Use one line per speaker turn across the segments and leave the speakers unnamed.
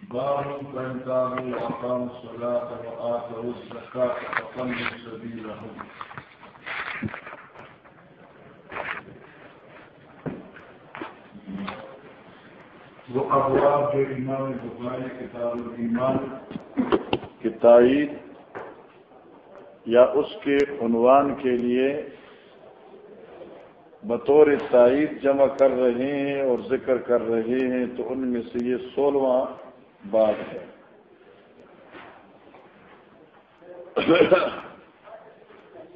باب من كانوا وأقاموا الصلاة وآتوا الزكاة فخلوا سبيلهم. وہ ابواب جو امام بخاری کتاب الایمان
کی تائید یا اس کے عنوان کے لیے بطور تائید جمع کر رہے ہیں اور ذکر کر رہے ہیں تو ان میں سے یہ سولہواں بات ہے۔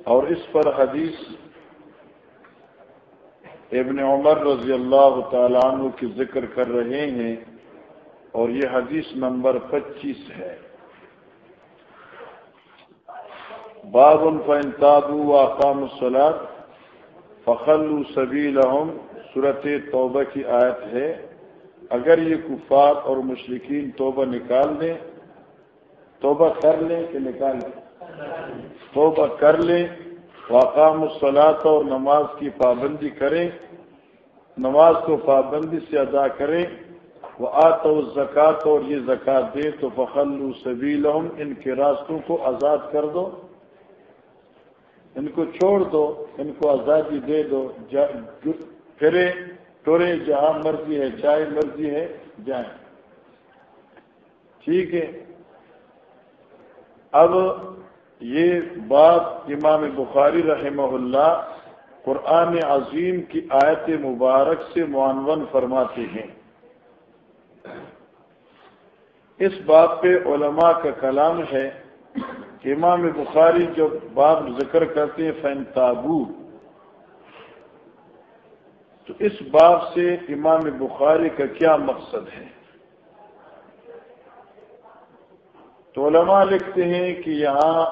اور اس پر حدیث ابن عمر رضی اللہ تعالیٰ عنہ کی ذکر کر رہے ہیں اور یہ حدیث نمبر پچیس ہے۔ باب فن تابو اقام السلاد فخل سبی لحم صورت توبہ کی آیت ہے۔ اگر یہ کفار اور مشرقین توبہ نکال دیں، توبہ کر لیں کہ نکال لیں توبہ کر لیں، واقام الصلاط اور نماز کی پابندی کریں، نماز کو پابندی سے ادا کریں وہ آت و زکوٰۃ اور یہ زکوٰۃ دیں تو فخل سبیل ان کے راستوں کو آزاد کر دو۔ ان کو چھوڑ دو، ان کو آزادی دے دو۔ پھرے ٹورے جہاں مرضی ہے چاہے مرضی ہے جائیں۔ ٹھیک ہے۔ اب یہ بات امام بخاری رحمہ اللہ قرآن عظیم کی آیت مبارک سے معنون فرماتے ہیں۔ اس بات پہ علماء کا کلام ہے۔ امام بخاری جو باب ذکر کرتے ہیں فین تابو تو اس باب سے امام بخاری کا کیا مقصد ہے؟ تو علماء لکھتے ہیں کہ یہاں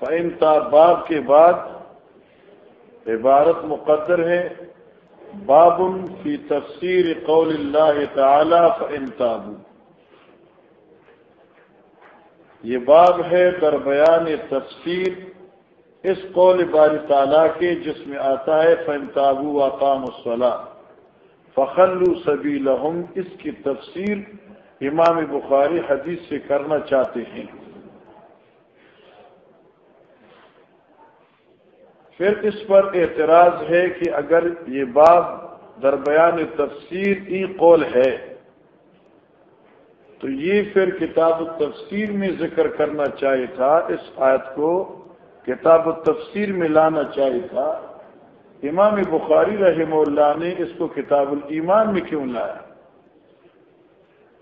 فین باب کے بعد عبارت مقدر ہے باب فی تفسیر قول اللہ تعالی فن تابو۔ یہ باب ہے در بیان تفسیر اس قول باری تعالیٰ کے جس میں آتا ہے فن تابو اقام الصلاح فخلو سبی لہم اس کی تفسیر امام بخاری حدیث سے کرنا چاہتے ہیں۔ پھر اس پر اعتراض ہے کہ اگر یہ باب درمیان تفسیر ای قول ہے، تو یہ پھر کتاب التفسیر میں ذکر کرنا چاہیے تھا۔ اس آیت کو کتاب التفسیر میں لانا چاہیے تھا، امام بخاری رحمہ اللہ نے اس کو کتاب الایمان میں کیوں لایا؟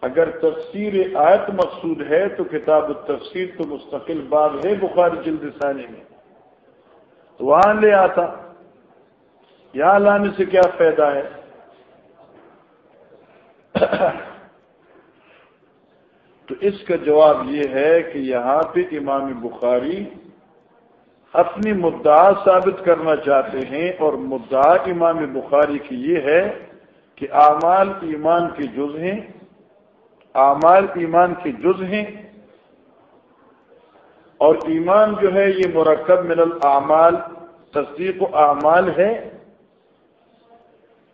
اگر تفسیر آیت مقصود ہے تو کتاب التفسیر تو مستقل باب ہے بخاری جلد ثانی میں۔ تو وہاں لے آتا۔ یہاں لانے سے کیا فائدہ ہے؟ تو اس کا جواب یہ ہے کہ یہاں پہ امام بخاری اپنی مدعا ثابت کرنا چاہتے ہیں اور مدعا امام بخاری کی یہ ہے کہ اعمال ایمان کے جز ہیں، اعمال ایمان کے جز ہیں، اور ایمان جو ہے یہ مرکب من الاعمال، تصدیق و اعمال ہے۔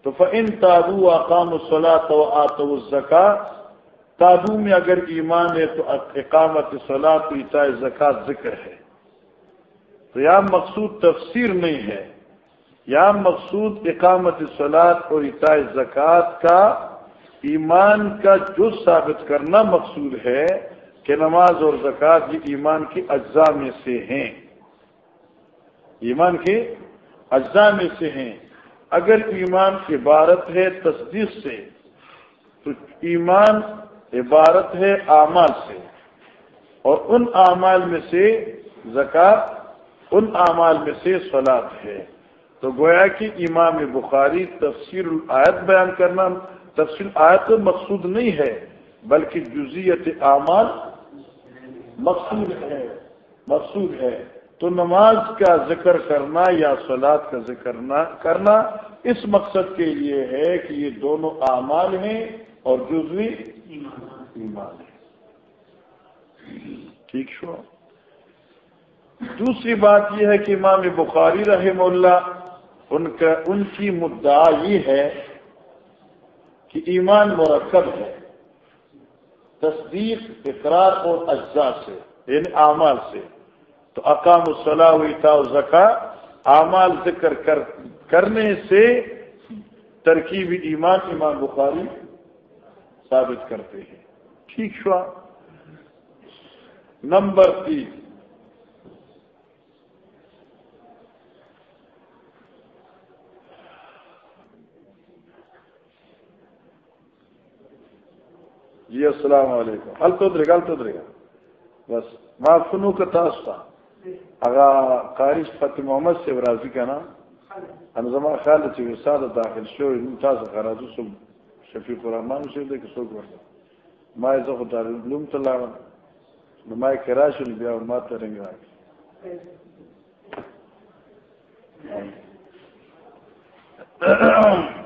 تو فن تابو اقام الصلاح تو آت الزکا تابو میں اگر ایمان ہے تو اقامت صلاح تو اطاع زکات ذکر ہے۔ تو یہاں مقصود تفسیر نہیں ہے یہاں مقصود اقامت سلاد اور اطاع زکوٰۃ کا، ایمان کا جز ثابت کرنا مقصود ہے کہ نماز اور زکوٰۃ یہ ایمان کی اجزاء میں سے ہیں۔ ایمان کے اجزاء میں سے ہیں۔ اگر ایمان عبارت ہے تصدیق سے، تو ایمان عبارت ہے اعمال سے۔ اور ان اعمال میں سے زکوٰۃ ان اعمال میں سے سلاد ہے۔ تو گویا کہ امام بخاری تفسیر الآیت بیان کرنا تفصیل آیت مقصود نہیں ہے، بلکہ جزیت اعمال مقصود ہے مقصود ہے۔ تو نماز کا ذکر کرنا یا سلاد کا ذکر کرنا اس مقصد کے لیے ہے کہ یہ دونوں اعمال ہیں اور جزوی ایمان ہے ٹھیک شو؟ دوسری بات یہ ہے کہ امام بخاری رحم اللہ ان کا ان کی مدعا یہ ہے کہ ایمان مرکب ہے، تصدیق، اقرار اور اجزاء سے یعنی اعمال سے۔ تو اقام الصلاح ہوئی تھا زکا اعمال ذکر کر، کرنے سے ترکیب ایمان ایمان بخاری ثابت کرتے ہیں۔ ٹھیک شوا؟ نمبر تین۔ جی السلام علیکم۔ ال تو درے گا تو درے گا۔ بس ما فنو کا تاستا اگا قارش فتح محمد سے راضی کا نا ان زما خیال چې وساده داخل شو نو تاسو خراجو سم شفیق الرحمن شه دې کې څوک ورته. ما یې زه خو دار علوم ته لاړم. نو ما یې کرا شو بیا ما ته رنګ راځي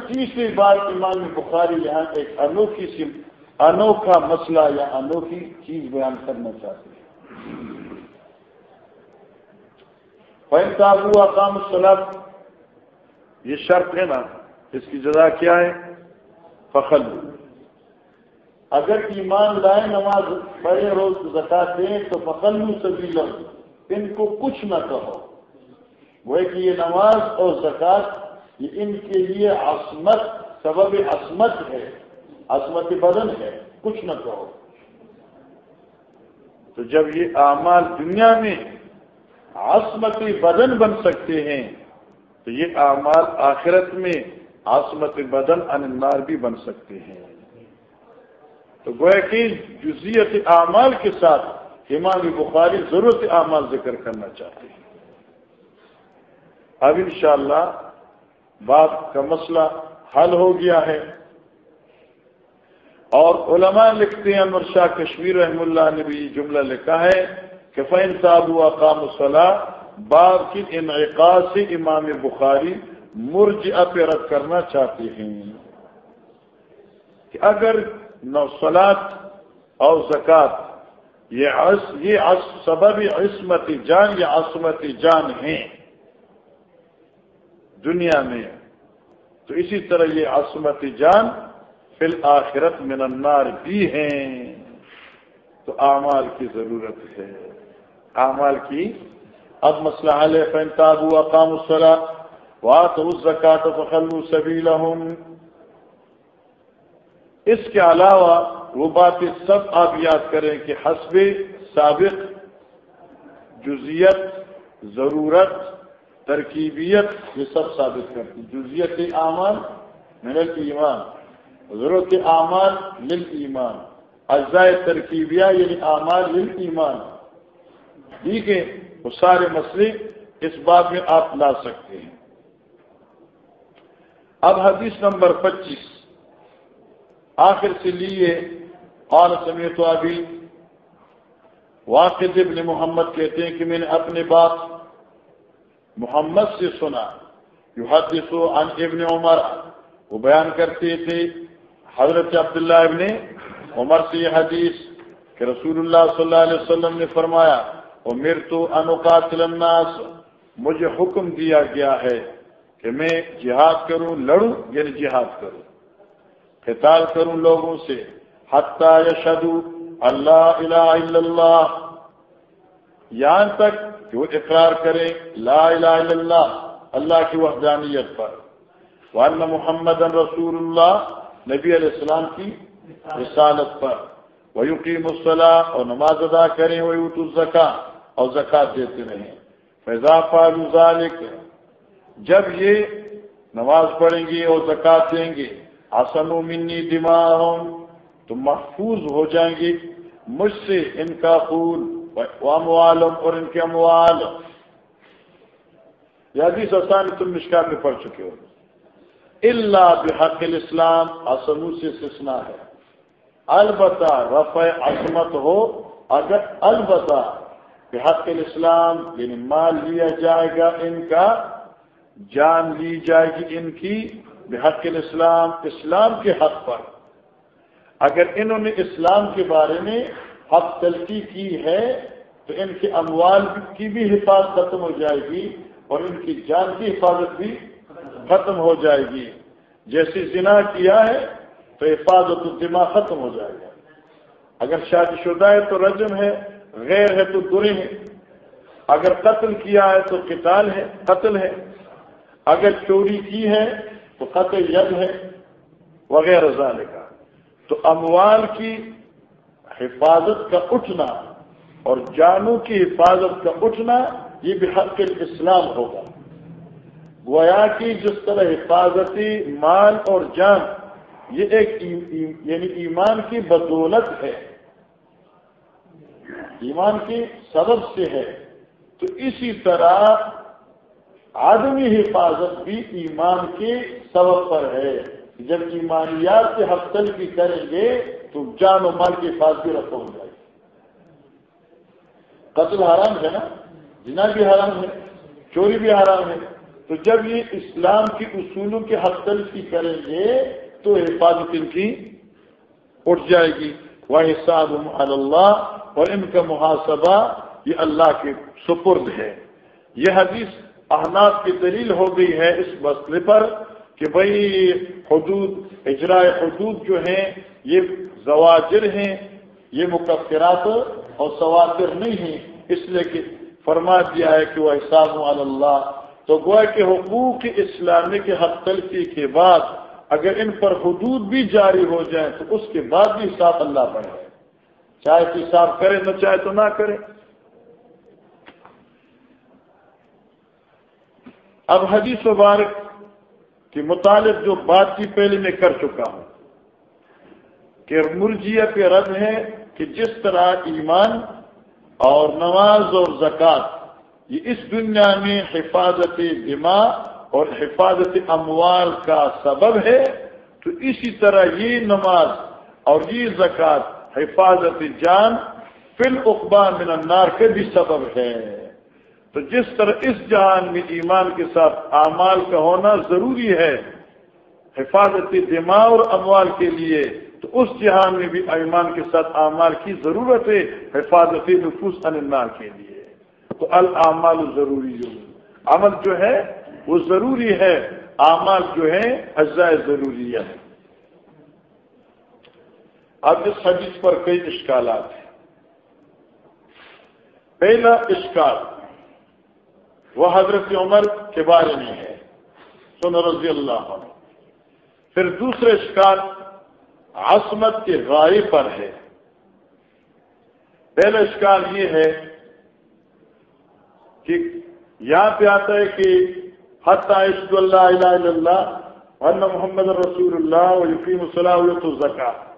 تیسری بات امام بخاری یہاں ایک انوکھی سی انوکھا مسئلہ یا انوکھی چیز بیان کرنا چاہتے ہیں۔ پینتابو اقام السلام یہ شرط ہے نا، اس کی جزا کیا ہے؟ فخل اگر ایمان لائے نماز بڑے روز زکات دیں تو فخل سبھی لوگ ان کو کچھ نہ کہو۔ وہ کہ یہ نماز اور زکات یہ ان کے لیے عصمت، سبب عصمت ہے، عصمت بدن ہے، کچھ نہ کہو۔ تو جب یہ اعمال دنیا میں عصمت بدن بن سکتے ہیں، تو یہ اعمال آخرت میں عصمت بدن انمار بھی بن سکتے ہیں۔ تو گویا کہ جزیت اعمال کے ساتھ امام بخاری ضرورت اعمال ذکر کرنا چاہتے ہیں۔ اب انشاءاللہ بات کا مسئلہ حل ہو گیا ہے۔ اور علماء لکھتے ہیں، انور شاہ کشمیر رحم اللہ نے بھی یہ جملہ لکھا ہے کہ فین صاحب ہوا کام صلاح باب کی انعقاد سے امام بخاری مرج رد کرنا چاہتے ہیں کہ اگر نوسلات اور زکوٰۃ یہ سبب عصمت جان یا عصمت جان ہیں۔ دنیا میں تو اسی طرح یہ عصمت جان فی الآخرت من النار بھی ہیں۔ تو اعمال کی ضرورت ہے۔ اعمال کی اب مسئلہ حل فینتاب ہوا کام السلام وا تو اس زکات فخلو سبھی اس کے علاوہ وہ باتیں سب آپ یاد کریں کہ حسب سابق جزیت، ضرورت ترکیبیت یہ سب ثابت کرتی جزیت اعمال مل ایمان ضرورت اعمال مل ایمان اجزائے ترکیبیہ یعنی اعمال مل ایمان ٹھیک ہے؟ وہ سارے مسئلے اس بات میں آپ لا سکتے ہیں۔ اب حدیث نمبر پچیس۔ آخر سے لیے اور سمیت ابھی واقع ابن محمد کہتے ہیں کہ میں نے اپنے بات محمد سے سنا یو حدیث عن ابن عمر، وہ بیان کرتے تھے، حضرت عبداللہ ابن عمر سے یہ حدیث کہ رسول اللہ صلی اللہ علیہ وسلم نے فرمایا وہ میر تو انوقات الناس مجھے حکم دیا گیا ہے کہ میں جہاد کروں، لڑوں یعنی جہاد کروں، قتال کروں لوگوں سے، حتیٰ یشدو اللہ الہ الا اللہ۔ یہاں تک کہ وہ اقرار کرے لا الہ الا اللہ اللہ کی وحدانیت پر۔ وان محمد رسول اللہ نبی علیہ السلام کی رسالت پر۔ وہ یقین اور نماز ادا کریں وہ یوت الزکا اور زکات دیتے رہیں۔ فیضا ذالک جب یہ نماز پڑھیں گے اور زکات دیں گے آسن و منی دماغ تو محفوظ ہو جائیں گے، مجھ سے ان کا خون اموالم اور ان کے اموال. یہ حدیث آسان تم مشکار میں پڑھ چکے ہو. اللہ بحق الاسلام اسمو سے سسنا ہے. البتہ رفع عصمت ہو، اگر البتہ بحق الاسلام یعنی مال لیا جائے گا ان کا، جان لی جائے گی ان کی، بحق الاسلام، اسلام کے حق پر. اگر انہوں نے اسلام کے بارے میں حق تلقی کی ہے تو ان کے اموال کی بھی حفاظت ختم ہو جائے گی اور ان کی جان کی حفاظت بھی ختم ہو جائے گی۔ جیسے زنا کیا ہے تو حفاظت الدماغ ختم ہو جائے گا۔ اگر شادی شدہ ہے تو رجم ہے، غیر ہے تو درے ہے۔ اگر قتل کیا ہے تو قتال ہے، قتل ہے۔ اگر چوری کی ہے تو قتل ید ہے، وغیرہ ذالے کا تو اموال کی حفاظت کا اٹھنا اور جانوں کی حفاظت کا اٹھنا یہ بھی حق اسلام ہوگا۔ گویا کی جس طرح حفاظتی مال اور جان، یہ ایک یعنی ایمان کی بدولت ہے۔ ایمان کی سبب سے ہے۔ تو اسی طرح آدمی حفاظت بھی ایمان کے سبب پر ہے۔ جب ایمانیات سے حفصل بھی کریں گے تو جان و مال کی حفاظت بھی رکھو ہو جائے گی قتل حرام ہے نا؟ جنا بھی حرام ہے، چوری بھی حرام ہے۔ تو جب یہ اسلام کی اصولوں کے حفصل کی کریں گے تو حفاظت ان کی اٹھ جائے گی۔ وہ حساب اللہ اور ان کا محاسبہ، یہ اللہ کے سپرد ہے۔ یہ حدیث احناف کی دلیل ہو گئی ہے اس مسئلے پر۔ کہ بھائی حدود، اجراء حدود جو ہیں، یہ زواجر ہیں، یہ مقفرات اور سواتر نہیں ہیں۔ اس لیے کہ فرما دیا ہے کہ وہ احساب اللہ تو گویا کہ حقوق اسلامی کے حق تلفی کے بعد اگر ان پر حدود بھی جاری ہو جائیں، تو اس کے بعد بھی حساب اللہ پڑے چاہے تو حساب کرے، نہ چاہے تو نہ کرے۔ اب حدیث مبارک کے متعلق جو بات کی پہلے میں کر چکا ہوں، کہ مرجیہ پہ رد ہے کہ جس طرح ایمان اور نماز اور زکوٰۃ، یہ اس دنیا میں حفاظت دماغ اور حفاظت اموال کا سبب ہے، تو اسی طرح یہ نماز اور یہ زکوٰۃ حفاظت جان فل اقبال من النار کے بھی سبب ہے۔ تو جس طرح اس جہان میں ایمان کے ساتھ اعمال کا ہونا ضروری ہے حفاظتی دماغ اور اموال کے لیے، تو اس جہان میں بھی ایمان کے ساتھ اعمال کی ضرورت ہے حفاظتی نفوس النار کے لیے۔ تو العمال ضروری جو عمل جو ہے، وہ ضروری ہے۔ اعمال جو ہے اجزاء ضروری ہے اب اس حدیث پر کئی اشکالات ہیں۔ پہلا اشکال وہ حضرت عمر کے بارے میں ہے۔ سن رضی اللہ عنہ۔ پھر دوسرے اشکال عصمت کے غائب پر ہے۔ پہلا اشکال یہ ہے کہ یہاں پہ آتا ہے کہ عشد اللہ الہ الا اللہ محمد رسول اللہ یقین صلاح تو زکا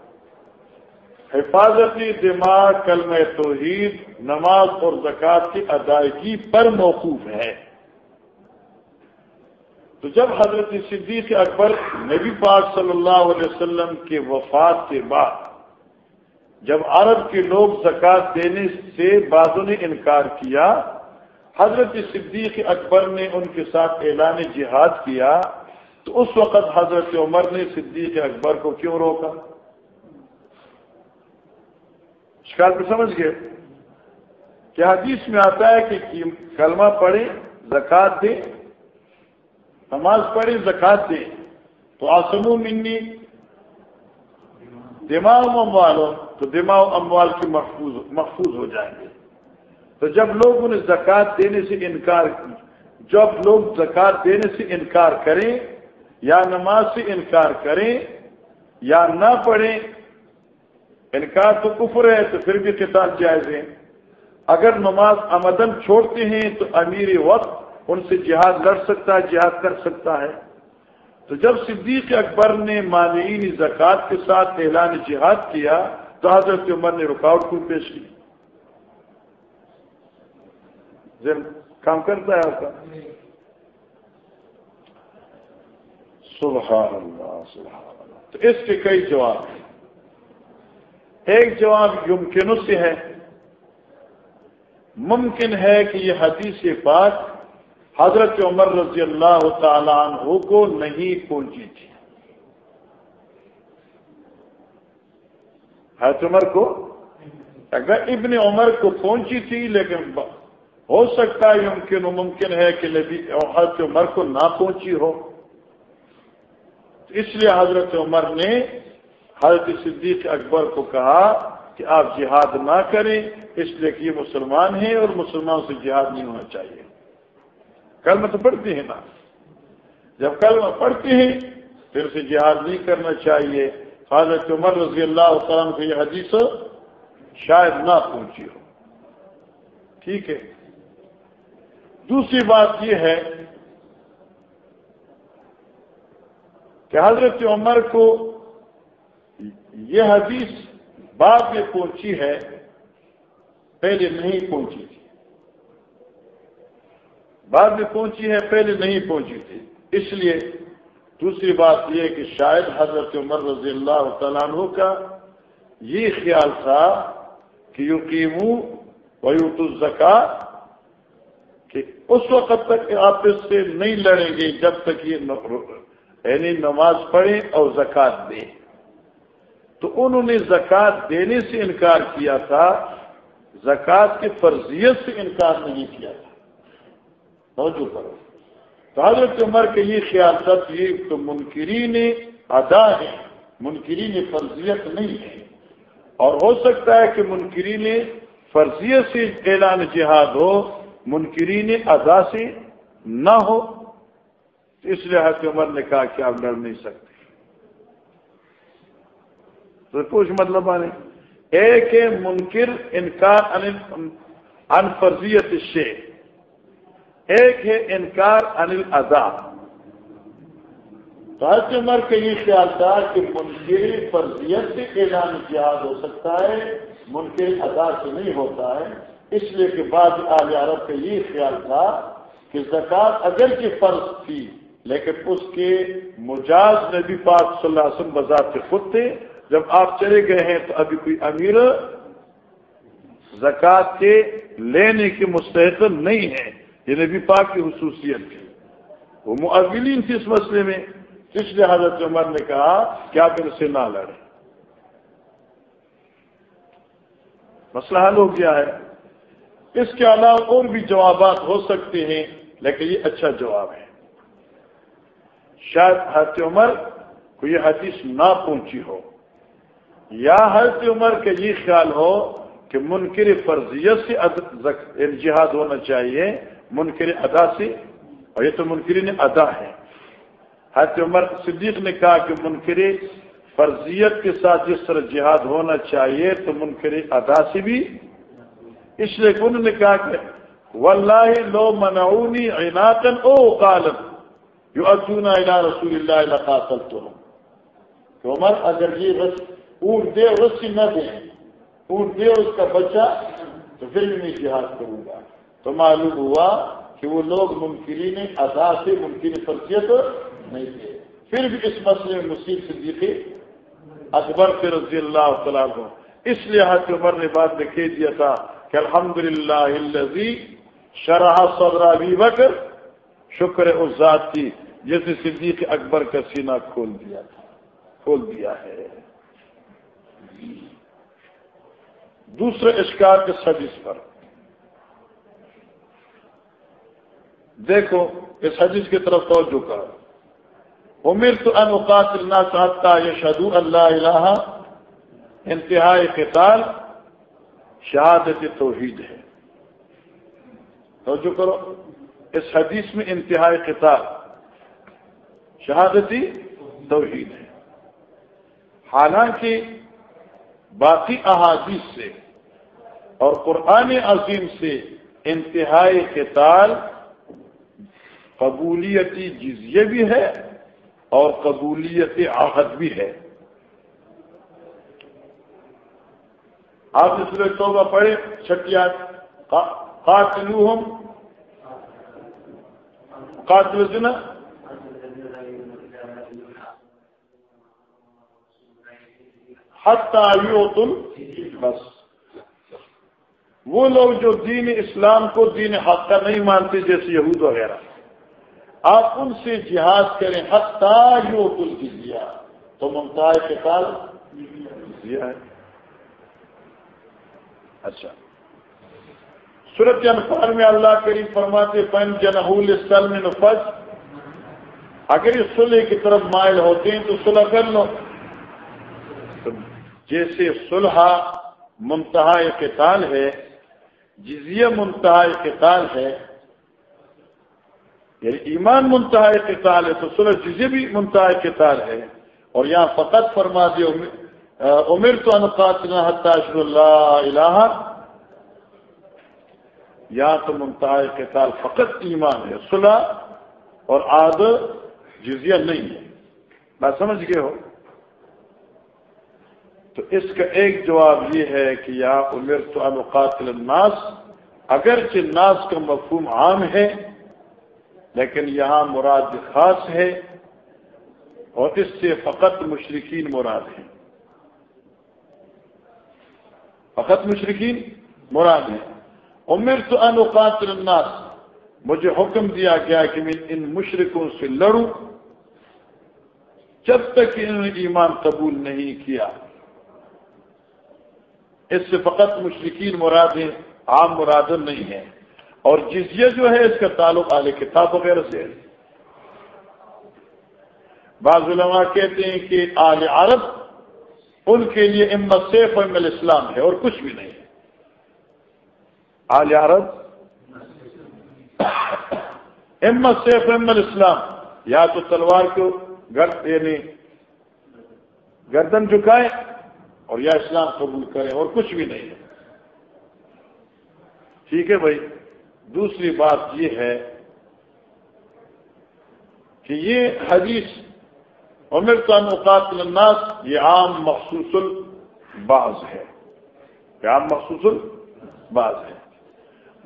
حفاظتی دماغ کلم توحید، نماز اور زکوٰۃ کی ادائیگی پر موقوف ہے۔ تو جب حضرت صدیق اکبر نبی پاک صلی اللہ علیہ وسلم کے وفات کے بعد جب عرب کے لوگ زکوٰۃ دینے سے بعضوں نے انکار کیا، حضرت صدیق اکبر نے ان کے ساتھ اعلان جہاد کیا، تو اس وقت حضرت عمر نے صدیق اکبر کو کیوں روکا؟ شکار کو سمجھ گئے؟ کیا حدیث میں آتا ہے کہ کلمہ پڑھے زکات دے نماز پڑھے زکات دے تو آسمو منی، دماغ اموال ہو تو دماغ اموال کی محفوظ محفوظ ہو جائیں گے۔ تو جب لوگ انہیں زکات دینے سے انکار، جب لوگ زکات دینے سے انکار کریں، یا نماز سے انکار کریں، یا نہ پڑھیں انکار تو کفر ہے تو پھر بھی قتال جائز ہے۔ اگر نماز آمدن چھوڑتے ہیں تو امیر وقت ان سے جہاد لڑ سکتا ہے، جہاد کر سکتا ہے۔ تو جب صدیق اکبر نے مانعین زکوٰۃ کے ساتھ اعلان جہاد کیا تو حضرت عمر نے رکاوٹ کو پیش کی؟ کام کرتا ہے آپ کا؟ سبحان اللہ سبحان اللہ۔ تو اس کے کئی جواب ہیں۔ ایک جواب یمکن سے ہے۔ ممکن ہے کہ یہ حدیث بات حضرت عمر رضی اللہ تعالیٰ عنہ کو نہیں پہنچی تھی۔ حضرت عمر کو؟ اگر ابن عمر کو پہنچی تھی، لیکن ہو سکتا ہے یمکن و ممکن ہے کہ نبی حضرت عمر کو نہ پہنچی ہو۔ اس لیے حضرت عمر نے حضرت صدیق اکبر کو کہا کہ آپ جہاد نہ کریں، اس لیے کہ یہ مسلمان ہیں اور مسلمان سے جہاد نہیں ہونا چاہیے۔ کلمہ تو پڑھتے ہیں نا۔ جب کلمہ پڑھتے ہیں، پھر اسے جہاد نہیں کرنا چاہیے۔ حضرت عمر رضی اللہ تعالیٰ کو یہ حدیث شاید نہ پہنچی ہو۔ ٹھیک ہے۔ دوسری بات یہ ہے کہ حضرت عمر کو یہ حدیث بعد میں پہنچی ہے، پہلے نہیں پہنچی تھی۔ بعد میں پہنچی ہے، پہلے نہیں پہنچی تھی۔ اس لیے دوسری بات یہ کہ شاید حضرت عمر رضی اللہ تعالیٰ عنہ کا یہ خیال تھا کہ یو ویوت الزکا، کہ اس وقت تک آپ اس سے نہیں لڑیں گے جب تک یہ یعنی نماز پڑھیں اور زکوٰۃ دیں۔ تو انہوں نے زکوٰۃ دینے سے انکار کیا تھا، زکوٰۃ کی فرضیت سے انکار نہیں کیا تھا۔ توجہ کرو۔ تو حضرت عمر کے یہ خیال تھا کہ تو منکرین ادا ہے منکرین فرضیت نہیں ہے اور ہو سکتا ہے کہ منکرین فرضیت سے اعلان جہاد ہو، منکرین ادا سے نہ ہو۔ اس لیے حضرت عمر نے کہا کہ آپ لڑ نہیں سکتے۔ تو کچھ مطلب آنے۔ ایک ہے منکر، انکار، ان فرضیت سے ایک ہے انکار، انل ادا حضرت عمر کا یہ خیال تھا کہ منکر فرضیت سے اعلان جہاد ہو سکتا ہے منکر ادا سے نہیں ہوتا ہے۔ اس لیے کہ بعض آل عرب کا یہ خیال تھا کہ زکوٰۃ اگر کی فرض تھی، لیکن اس کے مجاز نبی پاک صلی اللہ علیہ وسلم بازار سے خود تھے۔ جب آپ چلے گئے ہیں تو ابھی کوئی امیر زکوٰۃ کے لینے کے مستحق نہیں ہے۔ یہ نبی پاک کی خصوصیت تھی وہ معلین تھی اس مسئلے میں۔ اس لیے حضرت عمر نے کہا کہ آپ ان سے نہ لڑیں۔ مسئلہ حل ہو گیا ہے۔ اس کے علاوہ اور بھی جوابات ہو سکتے ہیں، لیکن یہ اچھا جواب ہے۔ شاید حضرت عمر کو یہ حدیث نہ پہنچی ہو۔ یا حضرت عمر کا یہ خیال ہو کہ منکر فرضیت سے یعنی جہاد ہونا چاہیے، منکر ادا سے، اور یہ تو منکرین ادا ہے۔ حضرت عمر صدیق نے کہا کہ منکر فرضیت کے ساتھ جس طرح جہاد ہونا چاہیے تو منکر ادا سے بھی۔ اس لیے انہوں نے کہا کہ واللہ لو منعونی عناقن او قالن یو اتونا الى رسول اللہ لقاتل تو کہ عمر اگر یہ رس اونٹ دے رسی نہ دیں اونٹ دے اس کا بچہ تو پھر بھی میں جہاد کروں گا. تو معلوم ہوا کہ وہ لوگ ممکن ادا سے ممکن فرضیت نہیں تھے. پھر بھی اس مسئلے میں مسیح صدیقی اکبر کے رضی اللہ تعالیٰ کو اس لیے حضرت عمر نے بات میں کہہ دیا تھا کہ الحمد للہ شرح صدر ابھی بکر. شکر اس ذات کی جیسے صدیق اکبر کا سینہ کھول دیا تھا. کھول دیا ہے. دوسرے اشکار کے سبز پر۔ دیکھو، اس حدیث کی طرف توجہ کر امیر تو انوقات اللہ صاحب کا یہ شدو اللہ الہ انتہائی قتال، شہادت توحید ہے۔ توجہ کرو، اس حدیث میں انتہائی قتال شہادتی توحید ہے۔ حالانکہ باقی احادیث سے اور قرآن عظیم سے انتہائی قتال، قبولیتی جزیہ بھی ہے اور قبولیت آہد بھی ہے۔ آپ اس توبہ پڑھے چھٹیا قاتلو ہم قاتل جنا بس۔ وہ لوگ جو دین اسلام کو دین حق کا نہیں مانتے، جیسے یہود وغیرہ۔ آپ ان سے جہاد کریں، حتیٰ یو کل تو ممتاز کے سال دیا ہے۔ اچھا۔ سورت انفال میں اللہ کریم فرماتے پن جنہول سلم نفج اگر اس صلح کی طرف مائل ہوتے ہیں تو صلح کر لو۔ جیسے صلح منتہا قتال ہے، جزیہ منتہا قتال ہے یعنی ایمان منتہا قتال ہے، تو صلح جزیہ بھی منتہا قتال ہے۔ اور یہاں فقط فرما دے عمر تو انقاطنا حتاش اللہ الہ۔ یہاں تو منتہا قتال فقط ایمان ہے، صلح اور آد جزیہ نہیں ہے۔ بات سمجھ گئے ہو؟ تو اس کا ایک جواب یہ ہے کہ یا عمر تو انقاتل الناس، اگرچہ ناس کا مفہوم عام ہے، لیکن یہاں مراد خاص ہے اور اس سے فقط مشرقین مراد ہیں۔ فقط مشرقین مراد ہیں۔ عمر تو انقاتل الناس، مجھے حکم دیا گیا کہ میں ان مشرقوں سے لڑوں۔ جب تک انہوں نے ایمان قبول نہیں کیا۔ اس سے فقط مشرقین مراد ہیں، عام مراد نہیں ہے اور جزیہ جو ہے، اس کا تعلق اعلی کتاب وغیرہ سے ہے۔ بعض علماء کہتے ہیں کہ آل عرب ان کے لیے امت سیف ام الاسلام ہے اور کچھ بھی نہیں۔ ہے آل عرب امت سیف ام الاسلام یا تو تلوار کو گرد یعنی گردن جھکائے اور یا اسلام قبول کریں اور کچھ بھی نہیں ہے۔ ٹھیک ہے بھائی۔ دوسری بات یہ ہے کہ یہ حدیث عمر کا نقات الناس یہ عام مخصوص الباز ہے۔ یہ عام مخصوص الباز ہے۔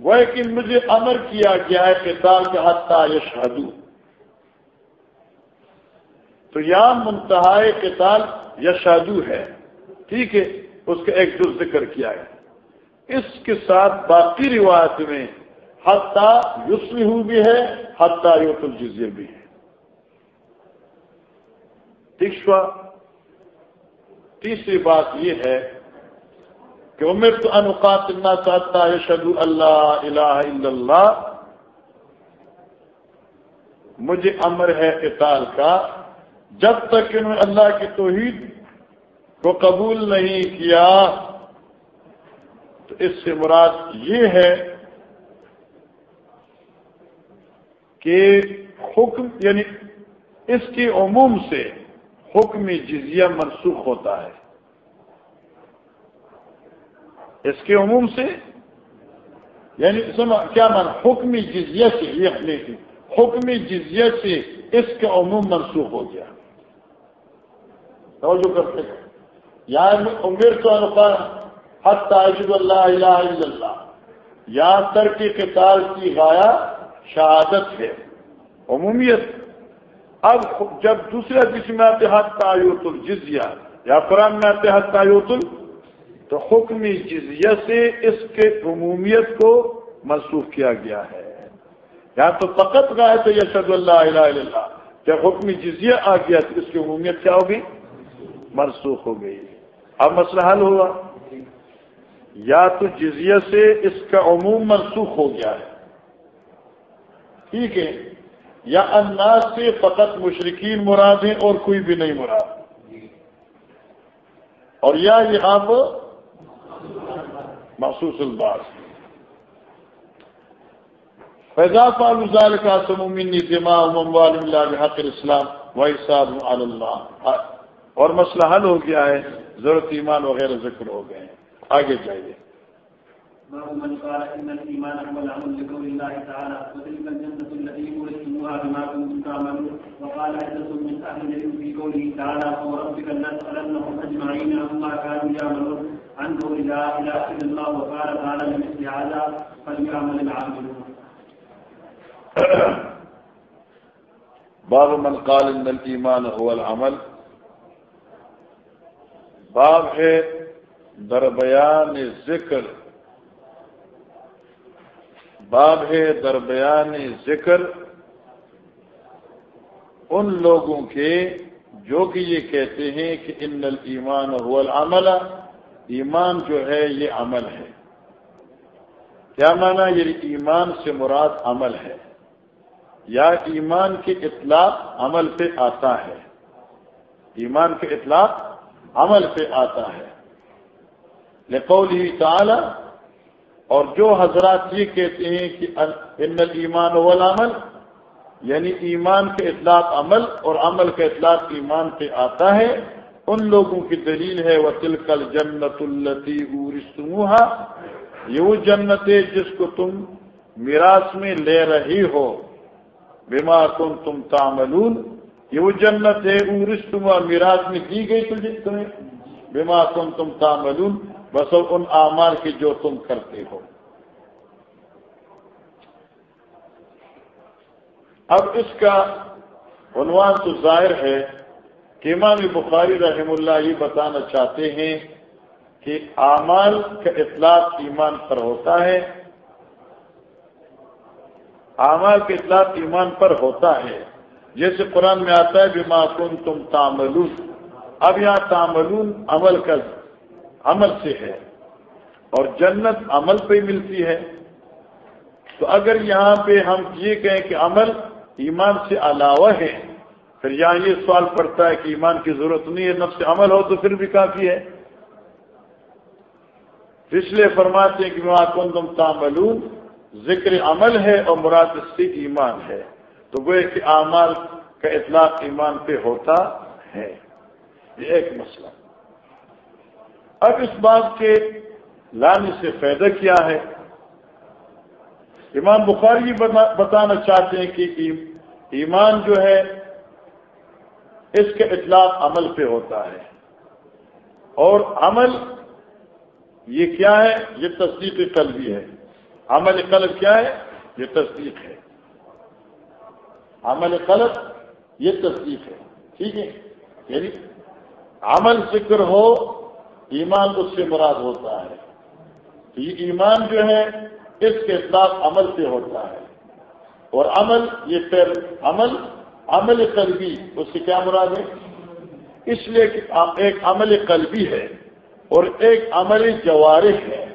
وہ کہ مجھے امر کیا گیا ہے کتاب کے حتہ یشہدو۔ تو یہاں منتہا کتاب یشادو ہے۔ ٹھیک ہے، اس کا ایک جو ذکر کیا ہے۔ اس کے ساتھ باقی روایت میں حتیٰ یسم بھی ہے، حتیٰ یوت الجزیہ بھی ہے۔ ٹھیک تیسری بات یہ ہے کہ امر تو انقات اللہ چاہتا ہے شدو اللہ الہ الا اللہ۔ مجھے امر ہے قتال کا۔ جب تک انہوں نے اللہ کی توحید کو قبول نہیں کیا، تو اس سے مراد یہ ہے کہ حکم یعنی اس کے عموم سے حکم جزیہ منسوخ ہوتا ہے۔ اس کے عموم سے یعنی کیا مان، حکم جزیہ سے یہ حکم جزیہ سے اس کا عموم منسوخ ہو گیا۔ توجہ کرتے ہیں۔ یعنی عمر تو انفر حد تاجب اللہ الہ الا اللہ. یہاں تر کے کتاب کی غایا شہادت ہے. عمومیت، اب جب دوسرے جس میں آتے حد تعیوت الجزیہ، یا قرآن میں آتے حد تعیوت تو حکمی جزیہ سے اس کے عمومیت کو منسوخ کیا گیا ہے. یہاں تو فقط گائے تو یشد اللہ الہ الا اللہ، جب حکمی جزیہ آ گیا تو اس کی عمومیت کیا ہوگی؟ منسوخ ہو گئی. اب مسئلہ حل ہوا۔ یا تو جزیہ سے اس کا عموم منسوخ ہو گیا ہے۔ ٹھیک ہے۔ یا انداز سے فقط مشرقین مراد ہیں اور کوئی بھی نہیں مراد۔ اور یا یہاں پر محسوس الباس۔ فیضا فالزال کا سمومنی دماغ مموال اللہ حق الاسلام وحصاب اللہ اور مسئلہ حل ہو گیا ہے ضرورت ایمان وغیرہ ذکر ہو گئے ہیں۔ آگے جائیے۔ باب من قال ان الايمان هو العمل باب ہے دربیان ذکر۔ باب ہے دربیان ذکر۔ ان لوگوں کے جو کہ یہ کہتے ہیں کہ ان المان هو العمل، ایمان جو ہے یہ عمل ہے۔ کیا مانا یہ یعنی ایمان سے مراد عمل ہے۔ یا ایمان کے اطلاق عمل پہ آتا ہے۔ ایمان کے اطلاق عمل پہ آتا ہے۔ لقول ہی تعالی، اور جو حضرات یہ کہتے ہیں کہ ان ایمان والعمل یعنی ایمان کے اطلاق عمل اور عمل کا اطلاق ایمان پہ آتا ہے، ان لوگوں کی دلیل ہے وہ تلکل جنت التی عورسموہا یہ وہ جنت ہے جس کو تم میراث میں لے رہی ہو۔ بیما تم تم تاملون یہ وہ جنت ہے عورسما میراث میں دی گئی تجھے تمہیں بیما تم تم تاملون بس ان اعمال کی جو تم کرتے ہو۔ اب اس کا عنوان تو ظاہر ہے کہ امام بخاری رحم اللہ یہ بتانا چاہتے ہیں کہ اعمال کا اطلاق ایمان پر ہوتا ہے۔ اعمال کا اطلاق ایمان پر ہوتا ہے۔ جیسے قرآن میں آتا ہے بیما کن تم تاملون اب یہاں تاملون عمل کا عمل سے ہے۔ اور جنت عمل پہ ملتی ہے۔ تو اگر یہاں پہ ہم یہ کہیں کہ عمل ایمان سے علاوہ ہے، پھر یہاں یہ سوال پڑتا ہے کہ ایمان کی ضرورت نہیں ہے، نفس عمل ہو تو پھر بھی کافی ہے۔ اس لیے فرماتے ہیں کہ وہاں کن تم تاملون ذکر عمل ہے اور مراد سے ایمان ہے۔ تو وہ کہ اعمال کا اطلاق ایمان پہ ہوتا ہے۔ یہ ایک مسئلہ۔ اب اس بات کے لانے سے فائدہ کیا ہے؟ امام بخاری بتانا چاہتے ہیں کہ ایمان جو ہے، اس کے اطلاق عمل پہ ہوتا ہے۔ اور عمل یہ کیا ہے؟ یہ تصدیق قلبی ہے۔ عمل قلب کیا ہے؟ یہ تصدیق ہے۔ عمل قلب یہ تصدیق ہے۔ ٹھیک ہے؟ یعنی عمل ذکر ہو، ایمان اس سے مراد ہوتا ہے۔ تو یہ ایمان جو ہے، اس کے ساتھ عمل سے ہوتا ہے۔ اور عمل، یہ پھر عمل عمل قلبی، اس سے کیا مراد ہے؟ اس لیے کہ ایک عمل قلبی ہے اور ایک عمل جوارح ہے۔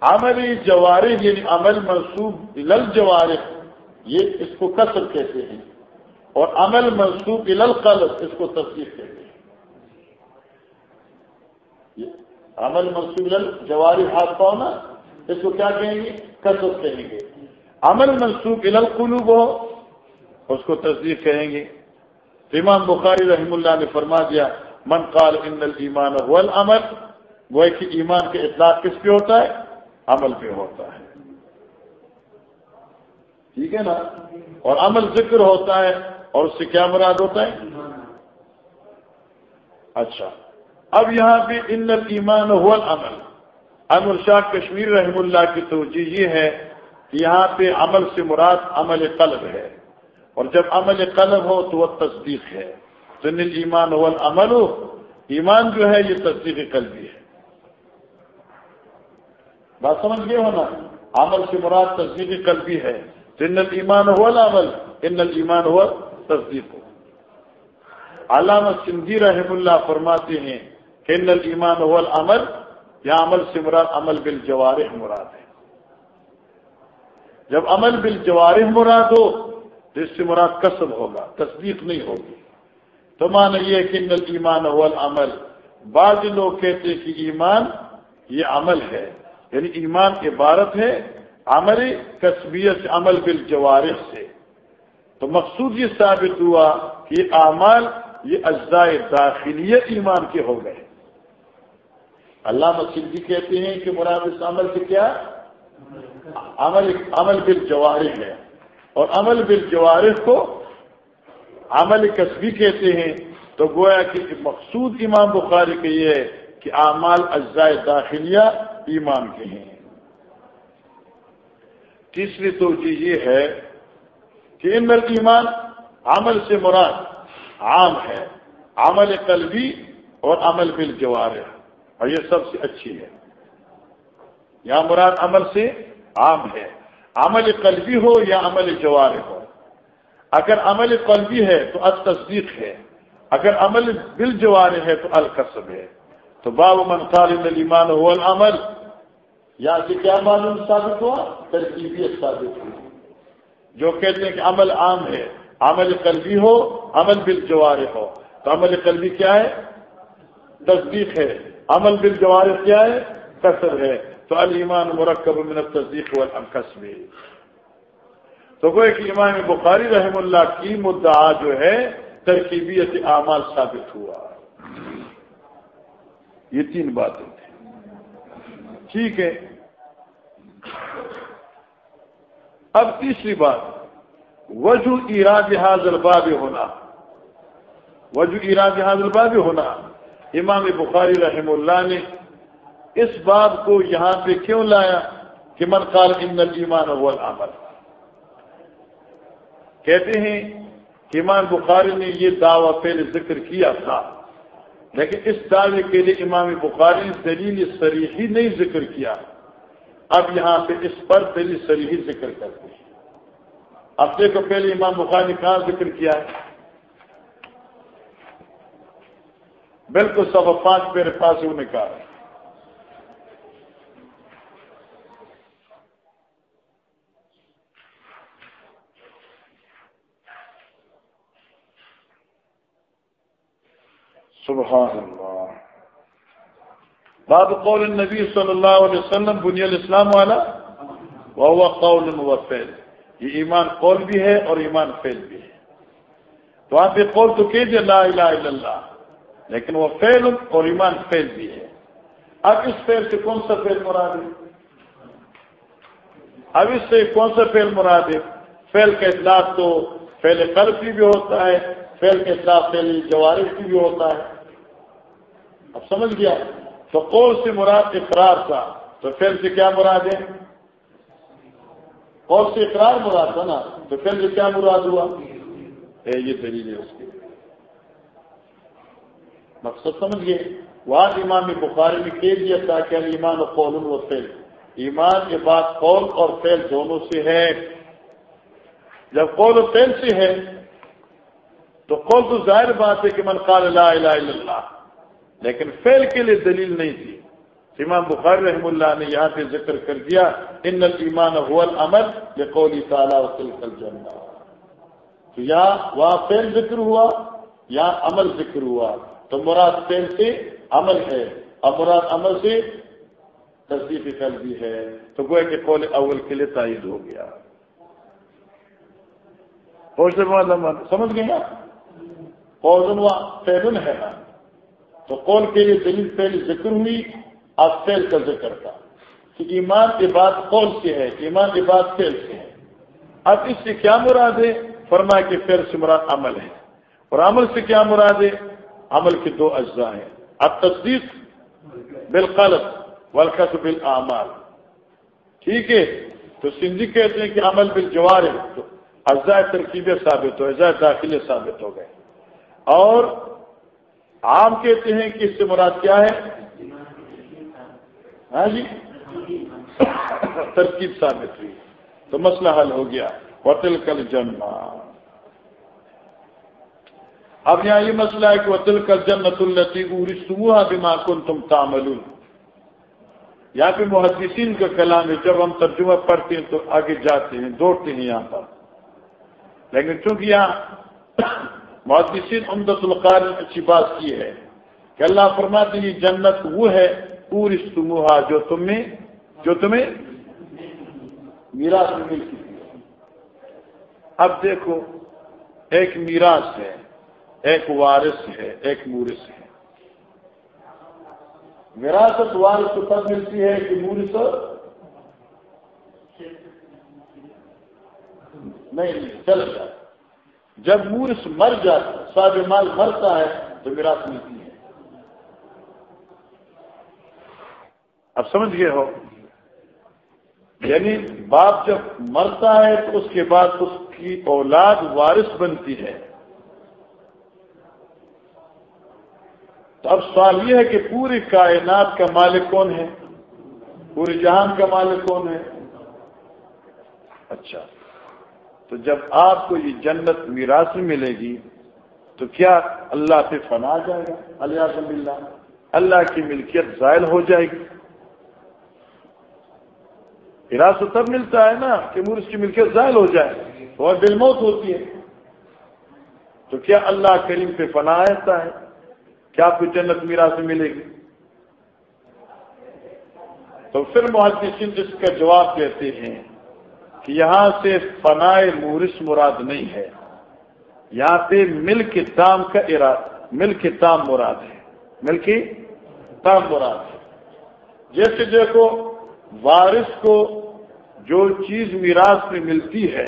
عمل جوارح یعنی عمل منصوب لل جوارح یہ اس کو کثر کہتے ہیں اور عمل منصوب لل قلب اس کو تصدیق کہتے ہیں۔ عمل منصوب لل جوارح ہاتھ پاؤنا اس کو کیا کہیں گے؟ کثرت کہیں گے۔ عمل منسوخ القلوب ہو، اس کو تصدیق کہیں گے۔ امام بخاری رحم اللہ نے فرما دیا، من قال ان المان والعمل وہ کہ ایمان کے اطلاق کس پہ ہوتا ہے؟ عمل پہ ہوتا ہے۔ ٹھیک ہے نا؟ اور عمل ذکر ہوتا ہے اور اس سے کیا مراد ہوتا ہے؟ اچھا۔ اب یہاں پہ ان المان والعمل انور شاہ کشمیر رحم اللہ کی توجہ یہ ہے کہ یہاں پہ عمل سے مراد عمل قلب ہے۔ اور جب عمل قلب ہو تو وہ تصدیق ہے۔ سن ایمان عمل ہو ایمان جو ہے یہ تصدیق قلبی ہے۔ بات سمجھ گئے ہونا عمل سے مراد تصدیق قلبی ہے۔ سن ایمان عمل ان ایمان ہو تصدیق ہو علامہ سندھی رحم اللہ فرماتے ہیں کہ ان ایمان عمل یا عمل سے مراد عمل بل مراد ہے۔ جب عمل بل مراد ہو، تو اس سے مراد کسب ہوگا، تصدیق نہیں ہوگی۔ تو مان یہ کہ ایمان اول عمل بعض لوگ کہتے کہ ایمان یہ عمل ہے یعنی ایمان عبارت ہے عمل کسبیت عمل بل جوارح سے۔ تو مقصود یہ ثابت ہوا کہ اعمال، یہ اجزاء داخلیت ایمان کے ہو گئے۔ اللہ مسجد کہتے ہیں کہ مراد اس عمل سے کیا؟ عمل عمل بل جوارح ہے۔ اور عمل بل جوارح کو عمل کسبی کہتے ہیں۔ تو گویا کہ مقصود امام بخاری کے یہ ہے کہ اعمال اجزاء داخلیہ ایمان کے ہیں۔ تیسری توجہ یہ ہے کہ ان ایمان عمل سے مراد عام ہے، عمل قلبی اور عمل بل جوارح اور یہ سب سے اچھی ہے۔ یہاں مراد عمل سے عام ہے، عمل قلبی ہو یا عمل جوار ہو۔ اگر عمل قلبی ہے تو تصدیق ہے، اگر عمل بل ہے تو القصب ہے۔ تو باب من قال ایمان ہو العمل یا سے کیا معلوم ثابت ہوا؟ ترکیبیت ثابت ہوئی جو کہتے ہیں کہ عمل عام ہے، عمل قلبی ہو، عمل بل جوار ہو۔ تو عمل قلبی کیا ہے؟ تصدیق ہے۔ عمل بل کیا ہے؟ کثر ہے۔ تو المان مرکب من تصدیق والقصب تو وہ ایک امام بخاری رحم اللہ کی مدعا جو ہے، ترکیبیت اعمال ثابت ہوا۔ یہ تین باتیں تھیں۔ ٹھیک ہے۔ اب تیسری بات وجو اراد حاضر باب ہونا۔ وجو اراد حاضر باب ہونا۔ امام بخاری رحم اللہ نے اس بات کو یہاں پہ کیوں لایا کہ من قال ان المان هو العمل۔ کہتے ہیں کہ امام بخاری نے یہ دعویٰ پہلے ذکر کیا تھا۔ لیکن اس دعوے کے لیے امام بخاری نے دلیل سریحی نہیں ذکر کیا۔ اب یہاں پہ اس پر دلیل سریحی ذکر کرتے ہیں۔ ہفتے کو پہلے امام بخاری نے کہاں ذکر کیا ہے۔ بالکل سب پانچ میرے پاس انہوں نے کہا سبحان اللہ۔ باب قول النبی صلی اللہ علیہ وسلم، بنی الاسلام والا وہ قول و فیل یہ ایمان قول بھی ہے اور ایمان فیل بھی ہے۔ تو آپ یہ قول تو کہہ لا الہ الا اللہ، لیکن وہ فیل اور ایمان فیل بھی ہے۔ اب اس فیل سے کون سا فیل مراد ہے؟ اب اس سے کون سا فیل مراد ہے؟ فیل کا اطلاق تو فیل قلب کی بھی ہوتا ہے فیل کے اطلاق فیل جوارح کی بھی ہوتا ہے۔ اب سمجھ گیا تو قول سے مراد اقرار تھا؟ تو فیل سے کیا مراد ہے؟ قول سے اقرار مراد تھا نا؟ تو فیل سے کیا مراد ہوا؟ اے، یہ دلیل ہے اس کی۔ مقصد سمجھ گئے؟ وہاں امام بخاری نے کہہ دیا تھا کہ ایمان و قول و فیل ایمان کے بعد قول اور فیل دونوں سے ہے۔ جب قول و فیل سے ہے، تو قول تو ظاہر بات ہے کہ من قال لا الہ الا اللہ۔ لیکن فیل کے لیے دلیل نہیں تھی۔ امام بخار رحم اللہ نے یہاں پہ ذکر کر دیا، ان المان هو العمل یہ قولی تعالیٰ تو یہاں وہاں فیل ذکر ہوا یا عمل ذکر ہوا۔ تو مراد فیل سے عمل ہے، اور مراد عمل سے تصدیق کر دی ہے۔ تو گوئے کہ قول اول کے لیے تائید ہو گیا۔ سمجھ گئے نا؟ قوزن فیلن ہے۔ نا تو قول کے لیے دلیل پہلے ذکر ہوئی، اب فیل کا ذکر تھا۔ کہ ایمان کے بعد قول سے ہے ایمان کے بعد فیل سے ہے۔ اب اس سے کیا مراد ہے؟ فرما کے فیل سے مراد عمل ہے۔ اور عمل سے کیا مراد ہے؟ عمل کے دو اجزاء ہیں۔ اب تصدیق بالقلب والخط بالآمال۔ ٹھیک ہے؟ تو سندھی کہتے ہیں کہ عمل بالجوار ہے تو اجزاء ترکیبیں ثابت ہو، اجزاء داخلے ثابت ہو گئے۔ اور عام کہتے ہیں کہ اس سے مراد کیا ہے؟ ہاں جی؟ ترکیب ثابت ہوئی۔ تو مسئلہ حل ہو گیا۔ وطل کل جنما اب یہاں یہ مسئلہ ہے کہ وطل کل جنت التی ارسموہا بما کن تم تامل یہاں پہ محدثین کا کلام ہے، جب ہم ترجمہ پڑھتے ہیں تو آگے جاتے ہیں، دوڑتے ہیں یہاں پر۔ لیکن چونکہ یہاں محدثین امدت القار نے اچھی بات کی ہے کہ اللہ فرماتے یہ جنت وہ ہے پوری سموہا جو تمہیں جو تمہیں میراث میں مل چکی ہے اب دیکھو، ایک میراث ہے، ایک وارث ہے، ایک مورث ہے۔ وراثت وارث تب ملتی ہے کہ مورث نہیں، چل جائے۔ جب مورس مر جاتا صاحب مال مرتا ہے تو میراث ملتی ہے۔ اب سمجھ گئے ہو؟ یعنی باپ جب مرتا ہے تو اس کے بعد اس کی اولاد وارث بنتی ہے۔ تو اب سوال یہ ہے کہ پوری کائنات کا مالک کون ہے؟ پورے جہان کا مالک کون ہے؟ اچھا۔ تو جب آپ کو یہ جنت میراث ملے گی، تو کیا اللہ سے فنا جائے گا؟ اللہ اللہ اللہ کی ملکیت زائل ہو جائے گی۔ ہراس تو تب ملتا ہے نا کہ مورس کی ملکیت زائل ہو جائے۔ اور دل موت ہوتی ہے۔ تو کیا اللہ کریم پہ فنا آتا ہے؟ کیا آپ کو جنت میرا سے ملے گی؟ تو پھر محدثین اس کا جواب دیتے ہیں کہ یہاں سے فنائے مورس مراد نہیں ہے۔ یہاں پہ مل کے تام کا اراد مل کے تام مراد ہے۔ مل کی تام مراد ہے۔ جیسے دیکھو، وارث کو جو چیز میراث میں ملتی ہے،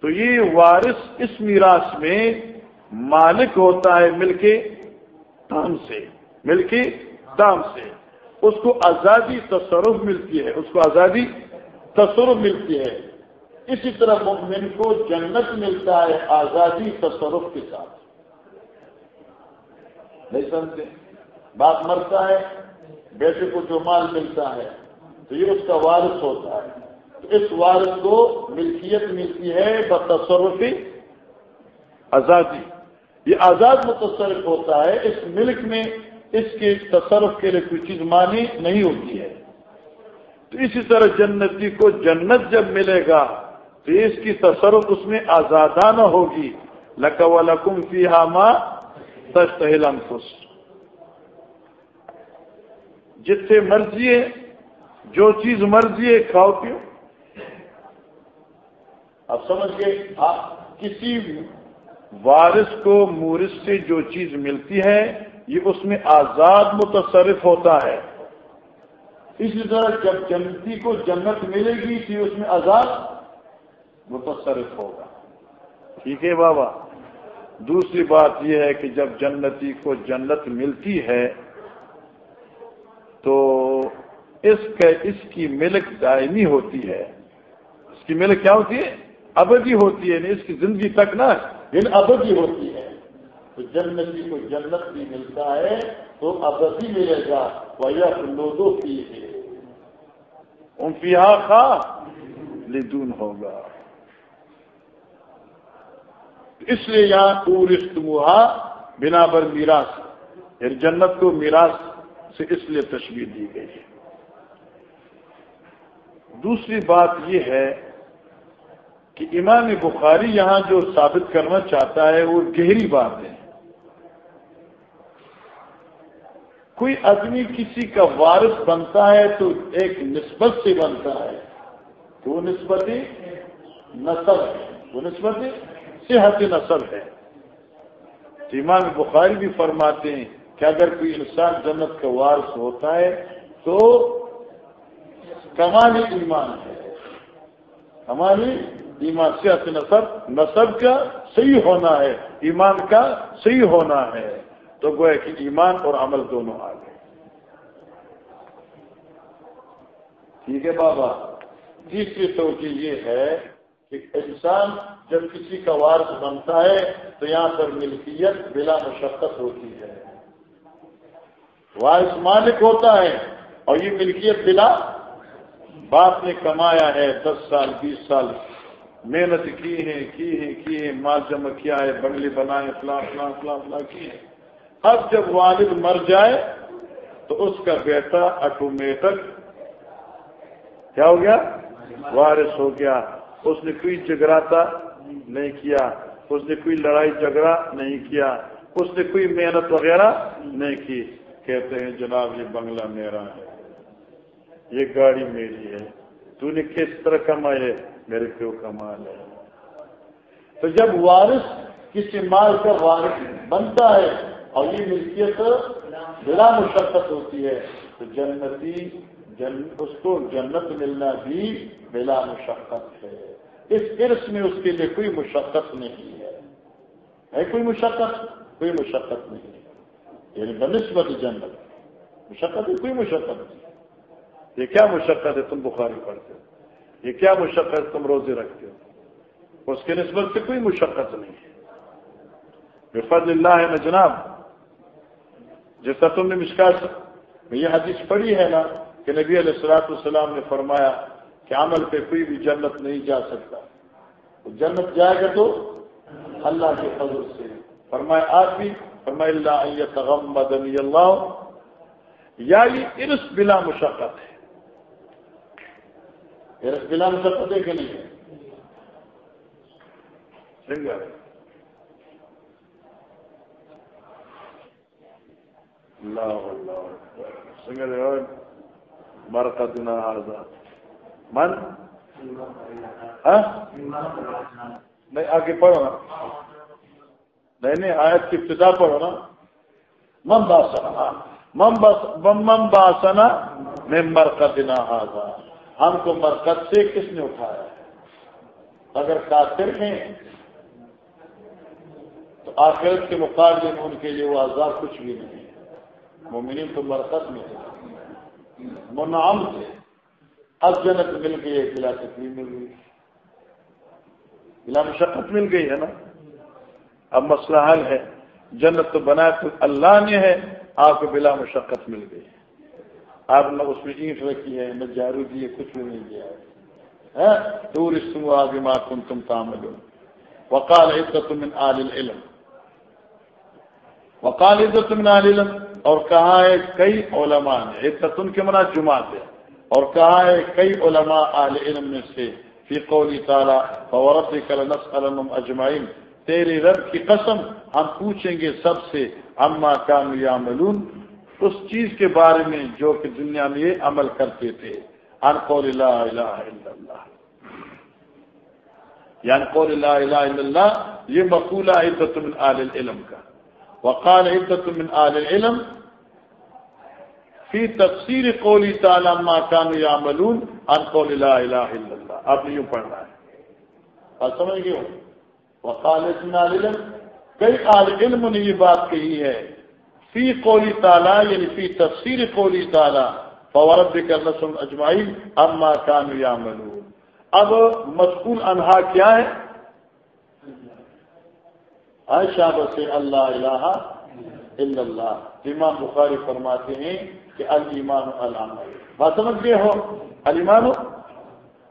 تو یہ وارث اس میراث میں مالک ہوتا ہے مل کے تام سے۔ مل کے تام سے۔ اس کو آزادی تصرف ملتی ہے۔ اس کو آزادی تصرف ملتی ہے۔ اسی طرح مؤمن کو جنت ملتا ہے آزادی تصرف کے ساتھ۔ نہیں سمجھتے؟ باپ مرتا ہے، بیٹے کو جو مال ملتا ہے، تو یہ اس کا وارث ہوتا ہے۔ تو اس وارث کو ملکیت ملتی ہے بتصرفی آزادی۔ یہ آزاد متصرف ہوتا ہے، اس ملک میں اس کے تصرف کے لیے کوئی چیز مانی نہیں ہوتی ہے۔ تو اسی طرح جنتی کو جنت جب ملے گا تو اس کی تصرف اس میں آزادانہ ہوگی۔ لکو لکم فی ہاما تشتہل انفس جس سے مرضی ہے، جو چیز مرضی ہے، کھاؤ، پیو۔ اب سمجھ گئے؟ ہاں، کسی وارث کو مورث سے جو چیز ملتی ہے، یہ اس میں آزاد متصرف ہوتا ہے۔ اسی طرح جب جنتی کو جنت ملے گی تو اس میں آزاد متصرف ہوگا۔ ٹھیک ہے بابا۔ دوسری بات یہ ہے کہ جب جنتی کو جنت ملتی ہے تو اس کا اس کی ملک دائمی ہوتی ہے۔ اس کی ملک کیا ہوتی ہے؟ ابدی ہوتی ہے یعنی اس کی زندگی تک نا یعنی ابدی ہوتی ہے۔ تو جنتی کو جنت بھی ملتا ہے تو ابدی ملے گا وہ لودو کی ہے ان خا لدون ہوگا اس لیے یہاں ٹورسٹ مہا بنا بر میراث یعنی جنت کو میراث سے اس لیے تشویر دی گئی ہے۔ دوسری بات یہ ہے کہ امام بخاری یہاں جو ثابت کرنا چاہتا ہے وہ گہری بات ہے۔ کوئی آدمی کسی کا وارث بنتا ہے تو ایک نسبت سے بنتا ہے۔ تو وہ نسبت نسل ہے۔ وہ نسبت صحت نسل ہے۔ امام بخاری بھی فرماتے ہیں کہ اگر کوئی انسان جنت کا وارث ہوتا ہے تو کمالی ایمان ہے۔ کمالی ایمان، صحت نصب نصب کا صحیح ہونا ہے۔ ایمان کا صحیح ہونا ہے۔ تو گویا کہ ایمان اور عمل دونوں آ گئے۔ ٹھیک ہے بابا؟ تیسری توجہ یہ ہے کہ انسان جب کسی کا وارث بنتا ہے تو یہاں پر ملکیت بلا مشقت ہوتی ہے۔ وارث مالک ہوتا ہے اور یہ ملکیت بلا باپ نے کمایا ہے۔ دس سال، بیس سال محنت کی ہے کی ہے کی ہے، مال جمع کیا ہے، بنگلے بنائے، فلاں فلاں فلاں فلاں، کی ہے۔ اب جب والد مر جائے تو اس کا بیٹا آٹومیٹک کیا ہو گیا؟ وارث ہو گیا۔ اس نے کوئی جگراتا نہیں کیا۔ اس نے کوئی لڑائی جھگڑا؟ نہیں کیا۔ اس نے کوئی محنت وغیرہ؟ نہیں کی۔ کہتے ہیں، جناب، یہ بنگلہ میرا ہے۔ یہ گاڑی میری ہے۔ تو نے کس طرح کمائے میرے کیوں کمال ہے۔ تو جب وارث کسی مال کا وارث بنتا ہے اور یہ ملکیت بلا مشقت ہوتی ہے۔ تو جنتی، جن، اس کو جنت ملنا بھی بلا مشقت ہے۔ اس عرص میں اس کے لیے کوئی مشقت نہیں ہے۔ ہے کوئی مشقت؟ کوئی مشقت نہیں ہے۔ یعنی بنسبت جنت۔ مشقت ہے، کوئی مشقت نہیں۔ یہ کیا مشقت ہے؟ تم بخاری پڑھتے ہو۔ یہ کیا مشقت ہے؟ تم روزے رکھتے ہو۔ اس کے نسبت سے کوئی مشقت نہیں ہے۔ بفضل اللہ ہے نا جناب۔ جیسا تم نے مشکل یہ حدیث پڑھی ہے نا کہ نبی علیہ السلاط السلام نے فرمایا کہ عمل پہ کوئی بھی جنت نہیں جا سکتا۔ جنت جائے گا تو اللہ کے فضل سے۔ فرمائے آپ بھی فرمائے اللہ تغم اللہ یعنی یا یہ ارس بلا مشقت ہے۔ ارس بلا مشقت ہے کہ نہیں؟ اللہ اللہ. سنگر برکت نہ من؟ ہاں؟ نہیں، آگے پڑھو نا. نہیں نہیں، آیت کی ابتدا پڑھو نا. من باسنا من باسنا میں مرکت نہ ہم کو مرکت سے کس نے اٹھایا؟ اگر کافر ہیں، تو آخرت کے مقابلے میں ان کے لیے وہ آزاد کچھ بھی نہیں ہے. مومنین تو مرکز میں تھے۔ منعم تھے۔ اب جنت مل گئی ہے، بلا تکلیف مل گئی۔ بلا مشقت مل گئی ہے نا۔ اب مسئلہ حل ہے۔ جنت تو بنا تو اللہ نے ہے، آپ کو بلا مشقت مل گئی آپ نے اس میں اینٹ رکھی ہے، نہ جارو دیے، کچھ بھی نہیں دیا۔ ہاں؟ ہے ٹورسٹ آگے ماں کن تم تعمل وقال عزت من آل العلم۔ وقال عزت من آل العلم، اور کہا ہے کئی علماء نے، عزت ان کے منع جماعت ہے اور کہا ہے کئی علماء آل علم میں سے، فی قولی تعالیٰ فورت نسألنم اجمعین، تیرے رب کی قسم ہم پوچھیں گے سب سے اما کام یعملون، اس چیز کے بارے میں جو کہ دنیا میں یہ عمل کرتے تھے۔ ان قول لا الہ الا اللہ۔ یعنی قول لا الہ الا اللہ، یہ مقولہ عدت من آل العلم کا۔ وقال عدت من آل العلم. فی تفسیر قولی تعالیٰ ما کان یعملون ان قول لا الہ الا اللہ. اب یوں پڑھنا ہے. بات سمجھ گئے ہو؟ وقال علم کئی عال علم نے یہ بات کہی ہے. فی قولی تعالیٰ یعنی فی تفسیر قولی تعالیٰ. فورب کر نسل اجمائی اما کان یعملون. اب مذکور انہا کیا ہے؟ عائشہ بس اللہ الہ الا اللہ۔ امام بخاری فرماتے ہیں کہ المان علامہ بات سمجھ گئے ہو؟ المان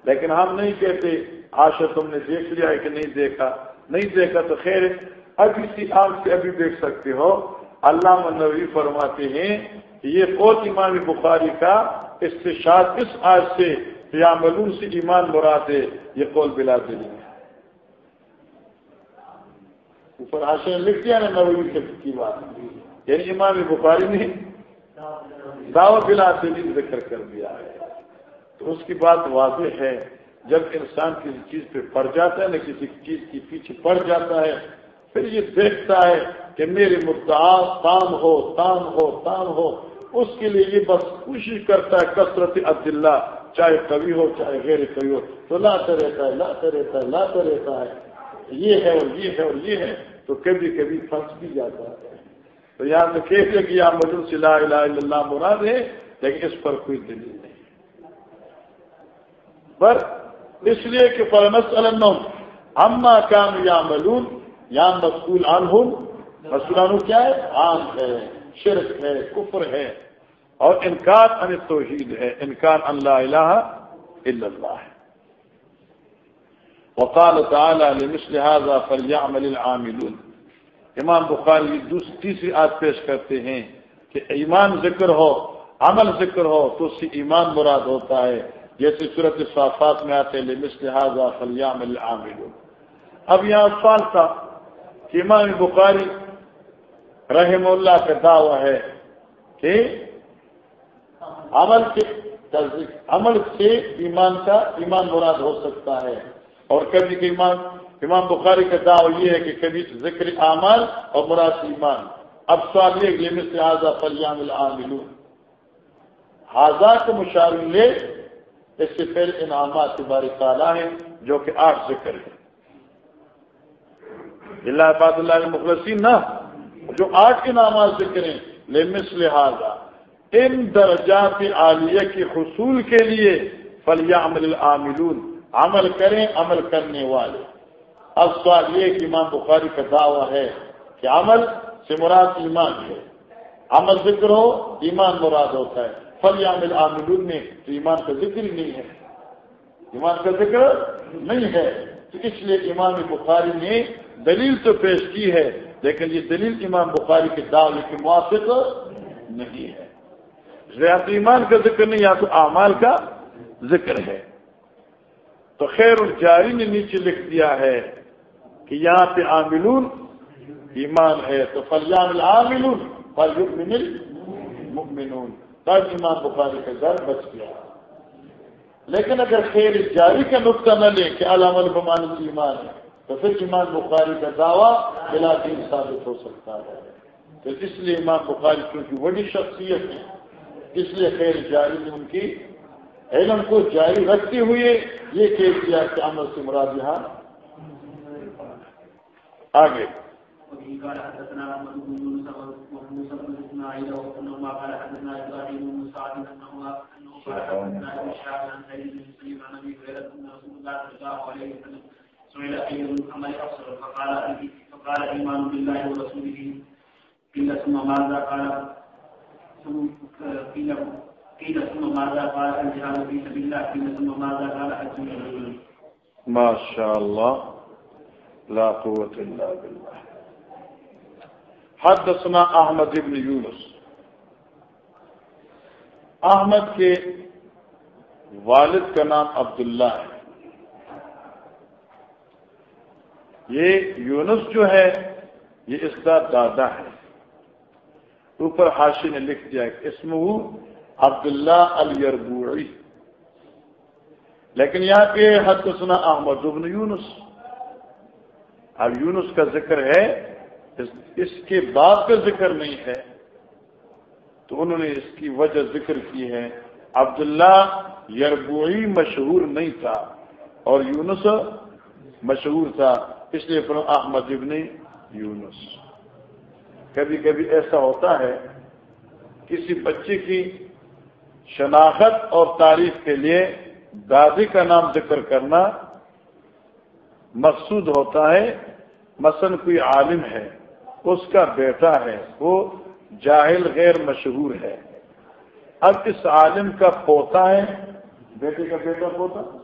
لیکن ہم نہیں کہتے آشا تم نے دیکھ لیا ہے کہ نہیں دیکھا۔ نہیں دیکھا تو خیر ابھی سی آنکھ سے ابھی دیکھ سکتے ہو۔ اللہ نبی فرماتے ہیں یہ قوت امام بخاری کا اس سے شاد اس آج سے یا ملون سے ایمان مراد ہے۔ یہ قول بلا دلی اوپر آشا نے لکھ دیا نا نبی کی بات یعنی امام بخاری نے دعوت بلا دلیل ذکر کر دیا ہے۔ تو اس کی بات واضح ہے۔ جب انسان کسی چیز پہ پڑ جاتا ہے نہ کسی چیز کے پیچھے پڑ جاتا ہے، پھر یہ دیکھتا ہے کہ میرے مدعا تام ہو تام ہو تام ہو۔ اس کے لیے یہ بس کوشش کرتا ہے کثرت عبداللہ، چاہے کبھی ہو، چاہے غیر کبھی ہو۔ تو لاتا رہتا ہے لاتا رہتا ہے لاتا رہتا ہے۔ یہ ہے اور یہ ہے اور یہ ہے۔ تو کبھی کبھی پھنس بھی جاتا ہے۔ تو یہاں تو کہتے کہ یہاں مجھے صلی الہ الا اللہ مراد ہے، لیکن اس پر کوئی دلیل نہیں۔ پر اس لیے کہ فرمس علم اما کام یا ملون یا مسکول عنہم۔ مسکول کیا ہے؟ عام ہے، شرک ہے، کفر ہے۔ اور انکار ان توحید ہے، انکار اللہ الہ الا اللہ ہے۔ وقال تعالی لمثل هذا فليعمل العاملون۔ امام بخاری دوسری تیسری آج پیش کرتے ہیں کہ ایمان ذکر ہو، عمل ذکر ہو تو اس سے ایمان مراد ہوتا ہے۔ جیسے صورت صافات میں آتے لہٰذا فلیام العامل اب یہاں سوال تھا کہ امام بخاری رحم اللہ کا دعویٰ ہے کہ عمل کے عمل سے ایمان کا ایمان مراد ہو سکتا ہے۔ اور کبھی کہ ایمان امام بخاری کا دعوی یہ ہے کہ کبھی ذکر اعمال اور مراد ایمان۔ اب سوال یہ میں سے حاضہ فلیام العامل حاضہ کے مشاعر لے، اس سے پہلے انعامات کے بارے تعالیٰ ہیں جو کہ آٹھ ذکر ہے اللہ عباد اللہ مخلصین نہ جو آٹھ انعامات ذکر ہیں، لمس لہذا ان درجات عالیہ کے حصول کے لیے فلیام العاملون۔ عمل کریں، عمل کرنے والے۔ اب سوال یہ کہ امام بخاری کا دعویٰ ہے کہ عمل سے مراد ایمان ہے۔ عمل ذکر ہو، ایمان مراد ہوتا ہے۔ فل عامل عامل میں تو ایمان کا ذکر ہی نہیں ہے۔ ایمان کا ذکر نہیں ہے۔ تو اس لیے امام بخاری نے دلیل تو پیش کی ہے، لیکن یہ دلیل امام بخاری کے دعوے کے موافق نہیں ہے۔ یا ایمان کا ذکر نہیں، یا تو اعمال کا ذکر ہے۔ تو خیر الجاری نے نیچے لکھ دیا ہے کہ یہاں پہ عاملون ایمان ہے، تو فلیان العاملون پر مؤمنون تب امام بخاری کا گھر بچ گیا۔ لیکن اگر خیر جاری کا نقطہ نہ لے کہ علام البمان ایمان ہے، تو پھر امام بخاری کا دعویٰ بلا دین ثابت ہو سکتا ہے۔ تو اس لیے امام بخاری کیونکہ بڑی شخصیت ہے، اس لیے خیر جاری نے ان کی علم کو جاری رکھتے ہوئے یہ کیس کیا کہ عمل سے مراد یہاں آگے۔ قال فقال بالله ورسوله قيل ثم ماذا قال ثم قيل قيل ثم ماذا قال الجهاد في سبيل الله؟ قيل ثم ماذا قال حج ما شاء الله. لا قوة إلا بالله. حدثنا احمد ابن یونس احمد کے والد کا نام عبداللہ ہے. یہ یونس جو ہے، یہ اس کا دادا ہے. اوپر حاشی نے لکھ دیا کہ اسم عبداللہ الربوعی لیکن یہاں پہ حد سنا احمد ابن یونس۔ اب یونس کا ذکر ہے، اس کے بعد کا ذکر نہیں ہے۔ تو انہوں نے اس کی وجہ ذکر کی ہے۔ عبداللہ یربوئی مشہور نہیں تھا اور یونس مشہور تھا، اس لیے احمد ابن یونس۔ کبھی کبھی ایسا ہوتا ہے، کسی بچے کی شناخت اور تعریف کے لیے دادی کا نام ذکر کرنا مقصود ہوتا ہے۔ مثلا کوئی عالم ہے، اس کا بیٹا ہے، وہ جاہل غیر مشہور ہے۔ اب اس عالم کا پوتا ہے۔ بیٹے کا بیٹا پوتا؟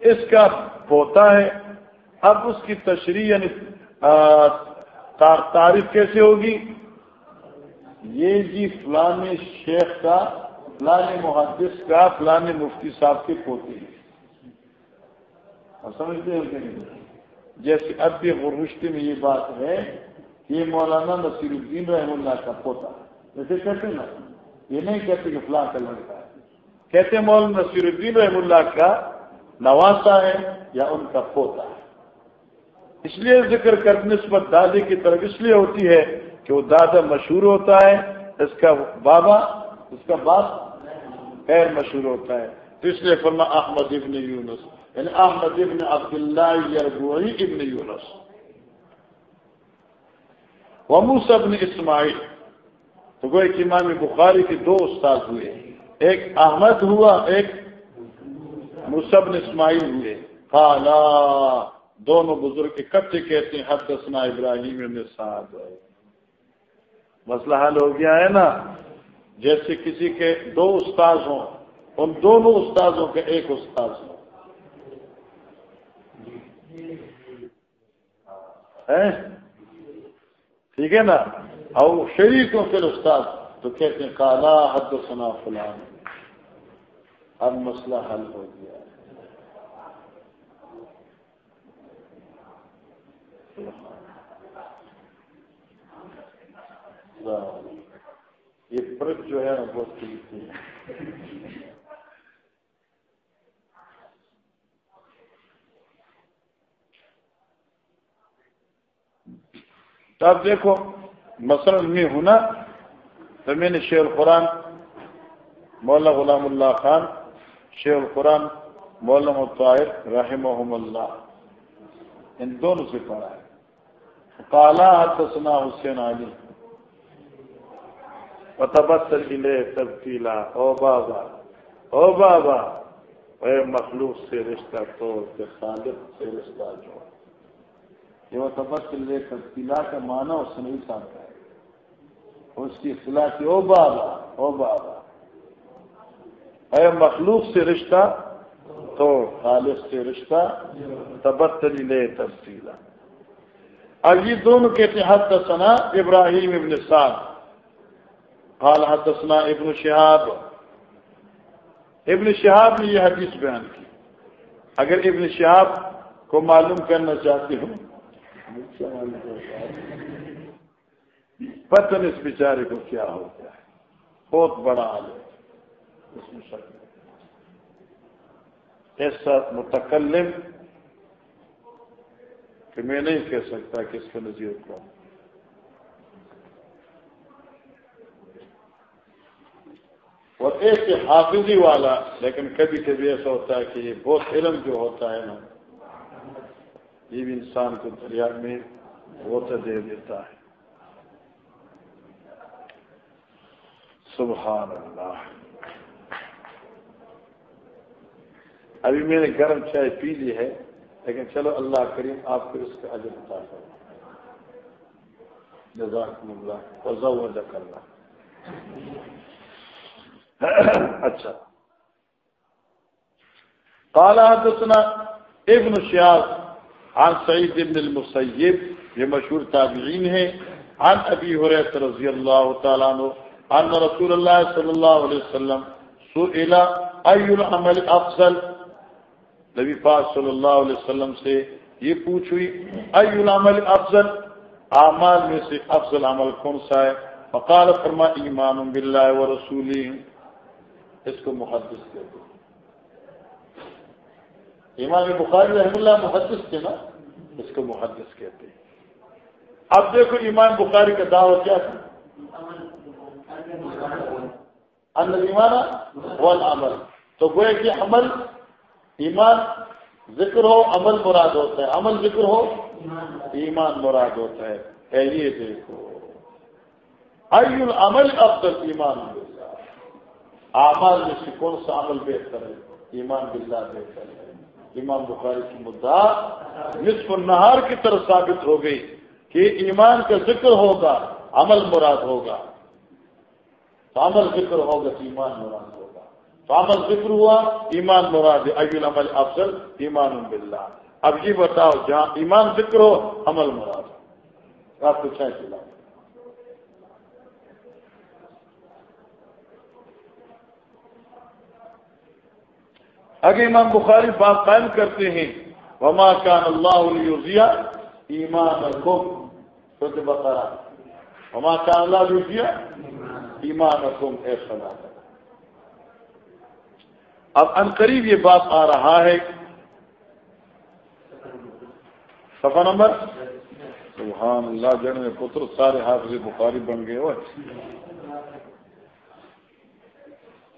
اس کا پوتا ہے۔ اب اس کی تشریح یعنی تعریف کیسے ہوگی؟ یہ جی فلان شیخ کا، فلان محدث کا، فلان مفتی صاحب کے پوتے ہیں۔ سمجھتے ہیں کہ نہیں؟ جیسے اب بھی غرشتے میں یہ بات ہے کہ یہ مولانا نصیر الدین رحم اللہ کا پوتا۔ جیسے کہتے نا، یہ نہیں کہتے کہ فلاں کا لڑکا ہے۔ کہتے مولانا نصیر الدین رحم اللہ کا نواسا ہے یا ان کا پوتا ہے۔ اس لیے ذکر کر نسبت دادی کی طرف اس لیے ہوتی ہے کہ وہ دادا مشہور ہوتا ہے، اس کا بابا، اس کا باپ غیر مشہور ہوتا ہے۔ تو اس لیے فرما احمد ابن یونس۔ یعنی احمد ابن عبداللہ یربوعی ابن یونس۔ وموس ابن اسماعیل۔ تو گوئے کہ امام بخاری کے دو استاد ہوئے۔ ایک احمد ہوا، ایک مصبن اسماعیل ہوئے۔ خالا دونوں بزرگ اکٹھے کہتے ہیں حد دسنا ابراہیم ابن سعد۔ مسئلہ حل ہو گیا ہے نا؟ جیسے کسی کے دو استاذ ہوں، ان دونوں استاذوں کے ایک استاذ ہوں۔ ٹھیک ہے نا؟ اور شریکوں پھر استاد تو کہتے ہیں کالا حد سنا فلان۔ اب مسئلہ حل ہو گیا۔ یہ فرق جو ہے بہت ٹھیک ہے تو اب دیکھو، مثلا میں ہوں نا، تو میں نے شیخ القرآن، مولانا غلام اللہ خان، شیخ القرآن، مولانا طاہر رحمہ اللہ۔ ان دونوں سے پڑھا ہے۔ کالا حسنا حسین علی۔ لے تبدیلا او بابا او بابا. اے مخلوق سے رشتہ توڑ کے خالق سے رشتہ جوڑ یہ وہ تبصر لے کر کا معنی اس نے نہیں سانتا ہے. اس کی اصلاح کی او بابا او بابا. اے مخلوق سے رشتہ تو خالص سے رشتہ تبتلی لے تفصیلا اب یہ دونوں کے تحت سنا ابراہیم ابن سعد. قال حدثنا ابن شہاب ابن شہاب نے یہ حدیث بیان کی. اگر ابن شہاب کو معلوم کرنا چاہتے ہوں پتن اس بیچارے کو کیا ہو گیا ہے. بہت بڑا عالم. اس میں ایسا متکلم کہ میں نہیں کہہ سکتا کہ اس کا نظیر کو اور ایک حافظی والا، لیکن کبھی کبھی ایسا ہوتا ہے کہ یہ بہت علم جو ہوتا ہے نا، یہ بھی انسان کو دریا میں بہت دے دیتا ہے۔ سبحان اللہ ابھی میں نے گرم چائے پی لی ہے، لیکن چلو اللہ کریم آپ کو اس کا عجب بتا کر جزاکم اللہ وزا کرنا اچھا۔ قال حدثنا ابن شیاض عن سعید بن المسیب یہ مشہور تابعین ہے عن ابی حریرت رضی اللہ تعالیٰ عنہ، ان رسول اللہ صلی اللہ علیہ وسلم سئل، ای العمل افضل؟ نبی پاک صلی اللہ علیہ وسلم سے یہ پوچھ ہوئی، ای العمل افضل؟ اعمال میں سے افضل عمل کون سا ہے؟ فقال، فرما، ایمان باللہ و رسولی اس کو محدث کہتے امام بخاری رحم اللہ محدث تھے نا، اس کو محدث کہتے ہیں۔ اب دیکھو ایمان بخاری کا دعوی کیا تھا۔ ان ایمانا عمل تو گوئے کہ عمل، ایمان ذکر ہو، عمل مراد ہوتا ہے۔ عمل ذکر ہو، ایمان مراد ہوتا ہے۔ یہ دیکھو۔ ای العمل افضل ایمان۔ ہو اعمال میں سے کون سا عمل بہتر ہے؟ ایمان باللہ بہتر ہے۔ امام بخاری کی مدعا نصف النہار کی طرف ثابت ہو گئی کہ ایمان کا ذکر ہوگا، عمل مراد ہوگا۔ تو عمل ذکر ہوگا تو ایمان مراد ہوگا۔ تو عمل ذکر ہوا، ایمان مراد ابل عمل افضل، ایمان باللہ۔ اب یہ بتاؤ، جہاں ایمان ذکر ہو، عمل مراد۔ آپ کو چاہے اگر امام بخاری بات قائم کرتے ہیں، وما کان اللہ علیہ ایمان خود بقرا وما کان اللہ علیہ ایمان حکم ایسا اب ان قریب یہ بات آ رہا ہے۔ صفحہ نمبر؟ سبحان اللہ جن میں پتر سارے حافظ بخاری بن گئے۔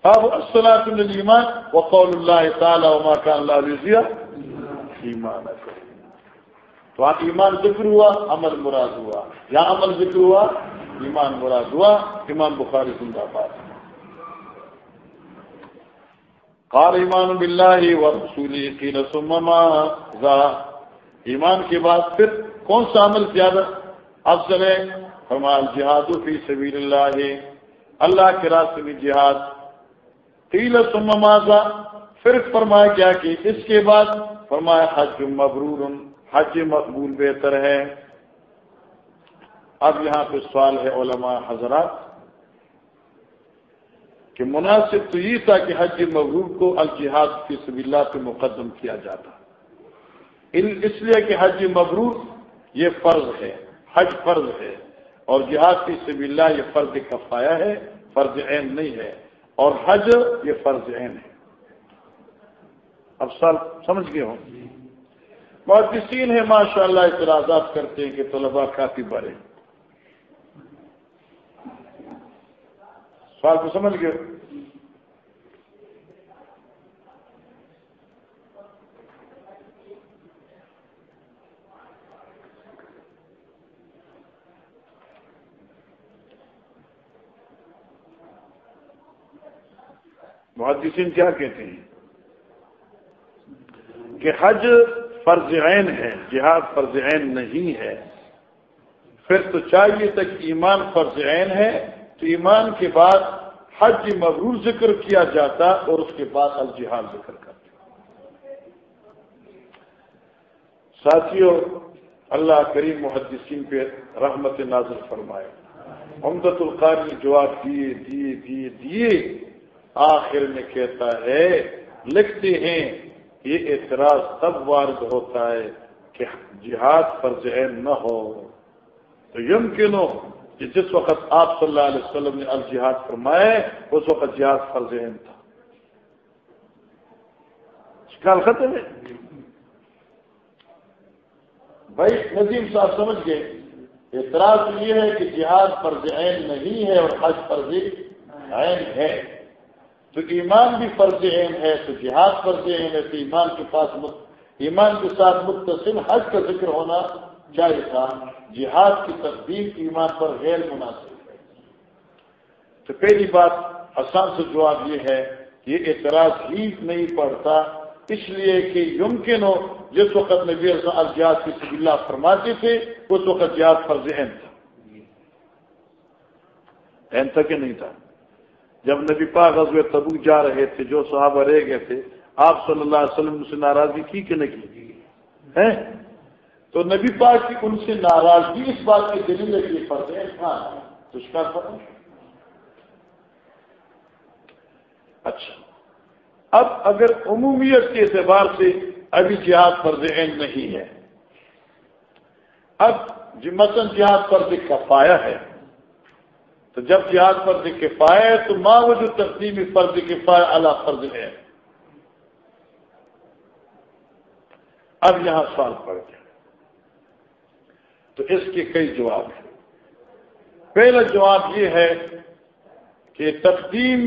اب السلام ایمان وقول اللہ تعالی وما کان اللہ علیہ ایمان تو آپ ایمان ذکر ہوا، عمل مراد ہوا. یا عمل ذکر ہوا، ایمان مراد ہوا. ایمان بخاری زندہ باد. قال ایمان باللہ و رسولی قیل سمما ذا. ایمان کے بعد پھر کون سا عمل زیادہ؟ افضل ہے فرمال جہاد فی سبیل اللہ. اللہ کے راستے میں جہاد قیل سمما ذا پھر فرمایا کیا کہ اس کے بعد فرمایا حج مبرور، حج مقبول بہتر ہے۔ اب یہاں پہ سوال ہے علماء حضرات کہ مناسب تو یہ تھا کہ حج مغرور کو الجہاد کی سب اللہ پہ مقدم کیا جاتا۔ اس لیے کہ حج مغرور یہ فرض ہے، حج فرض ہے اور جہاد کی سب اللہ یہ فرض کفایا ہے، فرض عین نہیں ہے۔ اور حج یہ فرض عین ہے۔ اب سال سمجھ گئے ہوں؟ محدثین ہے ماشاء اللہ اعتراضات کرتے ہیں کہ طلبا کافی بڑے سوال کو سمجھ گئے محدثین کیا کہتے ہیں کہ حج فرض عین ہے، جہاد فرض عین نہیں ہے۔ پھر تو چاہیے تک ایمان فرض عین ہے، تو ایمان کے بعد حج مغرور ذکر کیا جاتا اور اس کے بعد الجہاد ذکر کرتے ساتھیوں اللہ کریم محدثین پہ رحمت نازل فرمائے۔ محمد القاری نے جواب دیے دیے دیے دیے۔ آخر میں کہتا ہے، لکھتے ہیں، یہ اعتراض تب وارد ہوتا ہے کہ جہاد پر ذہن نہ ہو۔ تو یم کنو کہ جس وقت آپ صلی اللہ علیہ وسلم نے الجہاد فرمائے، اس وقت جہاد فرض عین تھا۔ کل ختم ہے۔ بھائی ندیم صاحب سمجھ گئے۔ اعتراض یہ ہے کہ جہاد فرض عین نہیں ہے اور حج فرض عین ہے۔ تو ایمان بھی فرض عین ہے، تو جہاد فرض عین ہے، تو ایمان کے پاس ایمان کے ساتھ متصل حج کا ذکر ہونا چاہیے تھا۔ جہاد کی تقدیم ایمان پر غیر مناسب ہے۔ تو پہلی بات آسان سے جواب یہ ہے کہ یہ اعتراض ہی نہیں پڑتا۔ اس لیے کہ یمکن ہو، جس وقت نبی الجہاد کی سب اللہ فرماتے تھے، اس وقت جہاد فرض اہم تھا۔ اہم تھا کہ نہیں تھا؟ جب نبی پاک غزو تبو جا رہے تھے، جو صحابہ رہ گئے تھے، آپ صلی اللہ علیہ وسلم سے ناراضگی کی کہ نہیں کی؟ تو نبی پاک کی ان سے ناراضگی اس بات کی دلیل ہے کہ فرض ہے ہاں دشکار فرض اچھا۔ اب اگر عمومیت کے اعتبار سے ابھی جہاد فرض عین نہیں ہے، اب مثلاً جہاد فرض کفایا ہے۔ تو جب جہاد فرض کفایا ہے تو ماں وہ جو تقسیمی فرض کفایا اللہ فرض ہے۔ اب یہاں سوال پڑ گیا۔ تو اس کے کئی جواب ہیں۔ پہلا جواب یہ ہے کہ تقدیم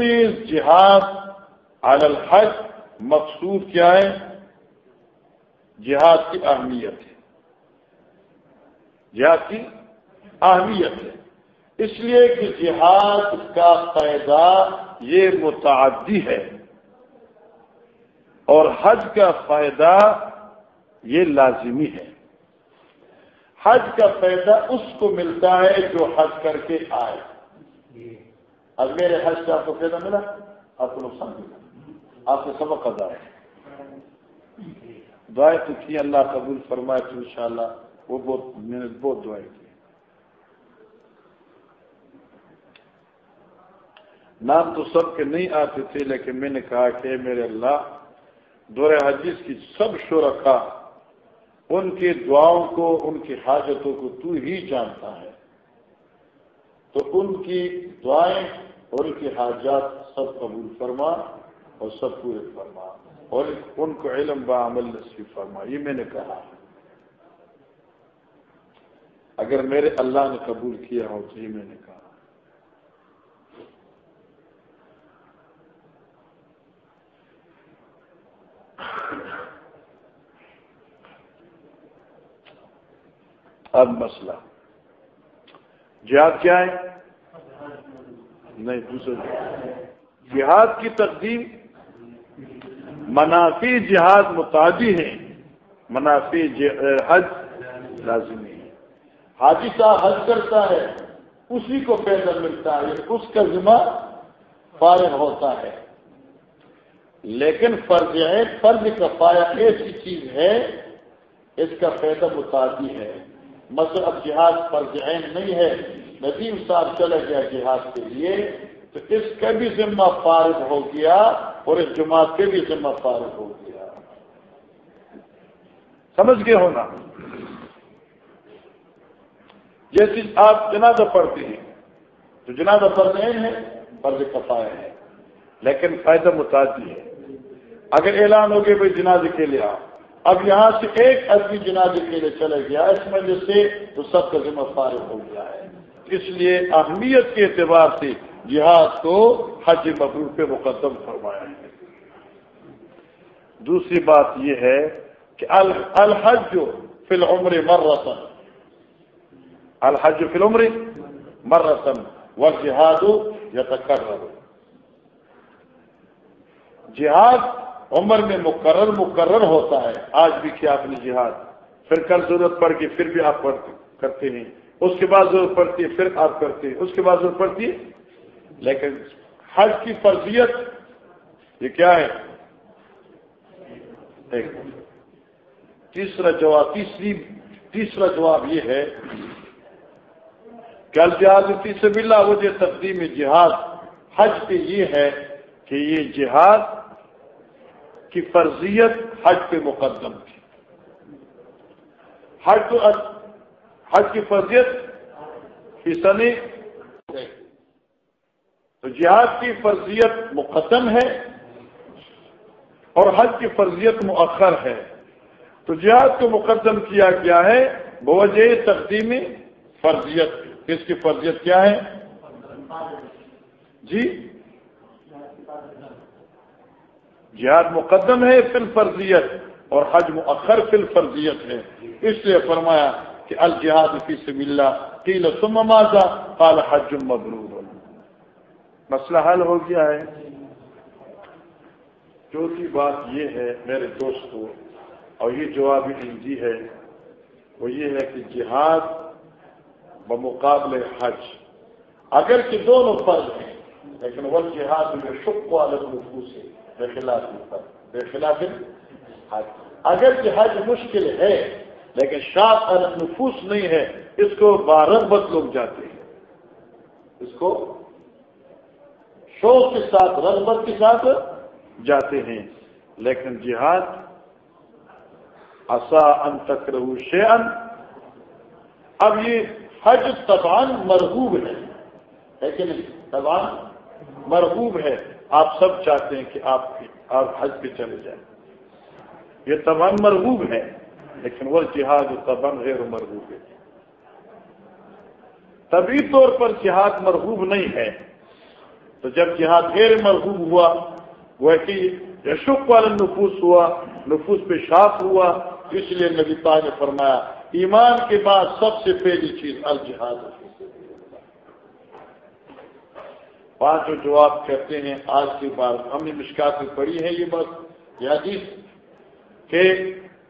جہاد علی الحج مقصود کیا ہے؟ جہاد کی اہمیت ہے۔ جہاد کی اہمیت ہے۔ اس لیے کہ جہاد کا فائدہ یہ متعدی ہے اور حج کا فائدہ یہ لازمی ہے۔ حج کا فائدہ اس کو ملتا ہے جو حج کر کے آئے۔ اب میرے حج سے آپ کو فائدہ ملا؟ آپ کو نقصان ملا۔ آپ نے سبق ادا ہے۔ دعائیں تو کی اللہ قبول فرمائے تو انشاءاللہ وہ بہت میں نے بہت دعائیں کی نام تو سب کے نہیں آتے تھے، لیکن میں نے کہا کہ میرے اللہ، دور حدیث کی سب شرکا، ان کی دعاؤں کو، ان کی حاجتوں کو تو ہی جانتا ہے۔ تو ان کی دعائیں اور ان کی حاجات سب قبول فرما اور سب پورے فرما۔ اور ان کو علم با عمل نصیب فرما۔ یہ میں نے کہا۔ اگر میرے اللہ نے قبول کیا ہو تو یہ میں نے کہا۔ اب مسئلہ۔ جہاد کیا ہے؟ نہیں دوسرے جہاد کی تقدیم منافی جہاد متعدی ہے منافی حج لازمی ہے حاجی صاحب حج کرتا ہے، اسی کو پیدل ملتا ہے یعنی اس کا ذمہ فارغ ہوتا ہے۔ لیکن فرض ہے فرض کا پایا ایسی چیز ہے، اس کا فائدہ متعدی ہے۔ مثلا اب جہاد پر عین نہیں ہے ندیم صاحب چلا گیا جہاد کے لیے، تو اس کا بھی ذمہ فارغ ہو گیا اور اس جماعت کے بھی ذمہ فارغ ہو گیا۔ سمجھ گئے ہونا جیسے آپ جنازہ پڑھتے ہیں۔ تو جنازہ فرض عین ہے، فرض کفایا ہے، لیکن فائدہ متعدی ہے۔ اگر اعلان ہو گیا بھائی جنازے کے لیے آپ اب یہاں سے ایک آدمی جنازے کے لیے چلا گیا، اس وجہ سے تو سب کا ذمہ فارغ ہو گیا ہے۔ اس لیے اہمیت کے اعتبار سے جہاد کو حج مبرور پہ مقدم فرمایا ہے۔ دوسری بات یہ ہے کہ الحج فی العمر مر رسم الحج فی العمر مر رسم و جہاد یا جہاد عمر میں مقرر مقرر ہوتا ہے۔ آج بھی کیا آپ نے جہاد۔ پھر کل ضرورت پڑ گئی پھر بھی آپ کرتے ہیں۔ اس کے بعد ضرورت پڑتی ہے، پھر آپ کرتے ہیں۔ اس کے بعد ضرورت پڑتی ہے۔ لیکن حج کی فرضیت یہ کیا ہے؟ ایک۔ تیسرا جواب، تیسری، تیسرا جواب یہ ہے کہ الجہاد تیسرے بلا وجہ تقدیم جہاد، حج پہ یہ ہے کہ یہ جہاد کی فرضیت حج پہ مقدم تھی۔ حج تو حج کی فرضیت فیصد تو جہاد کی فرضیت مقدم ہے اور حج کی فرضیت مؤخر ہے۔ تو جہاد کو مقدم کیا گیا ہے بوجہ تقدیمی فرضیت۔ اس کی فرضیت کیا ہے؟ جی؟ جہاد مقدم ہے فی الفرضیت اور حج مؤخر فی الفرضیت ہے۔ اس لیے فرمایا کہ الجہاد فی سبیل اللہ، قیل ثم ماذا؟ قال حج مبرور مسئلہ حل ہو گیا ہے۔ چوتھی بات یہ ہے میرے دوستو، اور یہ جواب انجی ہے، وہ یہ ہے کہ جہاد بمقابل حج اگر کہ دونوں فرض ہیں، لیکن وہ جہاد میں شک کو الگ نفوس ہے۔ بے خلاف بے خلاف حج۔ اگر کہ حج مشکل ہے، لیکن شاپ الگ نفوس نہیں ہے، اس کو بارہ لوگ جاتے ہیں۔ اس کو شوق کے ساتھ، رغبت کے ساتھ جاتے ہیں۔ لیکن جہاد اصا ان تک رہو شیئن اب یہ حج تبان مرغوب ہے۔ لیکن تبان مرغوب ہے۔ آپ سب چاہتے ہیں کہ آپ آپ حج پہ چلے جائیں۔ یہ تبان مرغوب ہے لیکن وہ جہاد و تبان غیر مرغوب ہے طبی طور پر جہاد مرغوب نہیں ہے۔ تو جب جہاد غیر مرغوب ہوا وہ کہ یشوق والا نفوس ہوا، نفوس پہ شاپ ہوا، اس لیے نبی پا نے فرمایا، ایمان کے بعد سب سے پہلی چیز الجہاد پانچ جواب کہتے ہیں، آج کی بات ہم نے مشکات میں پڑھی ہے یہ بات، یہ حدیث کہ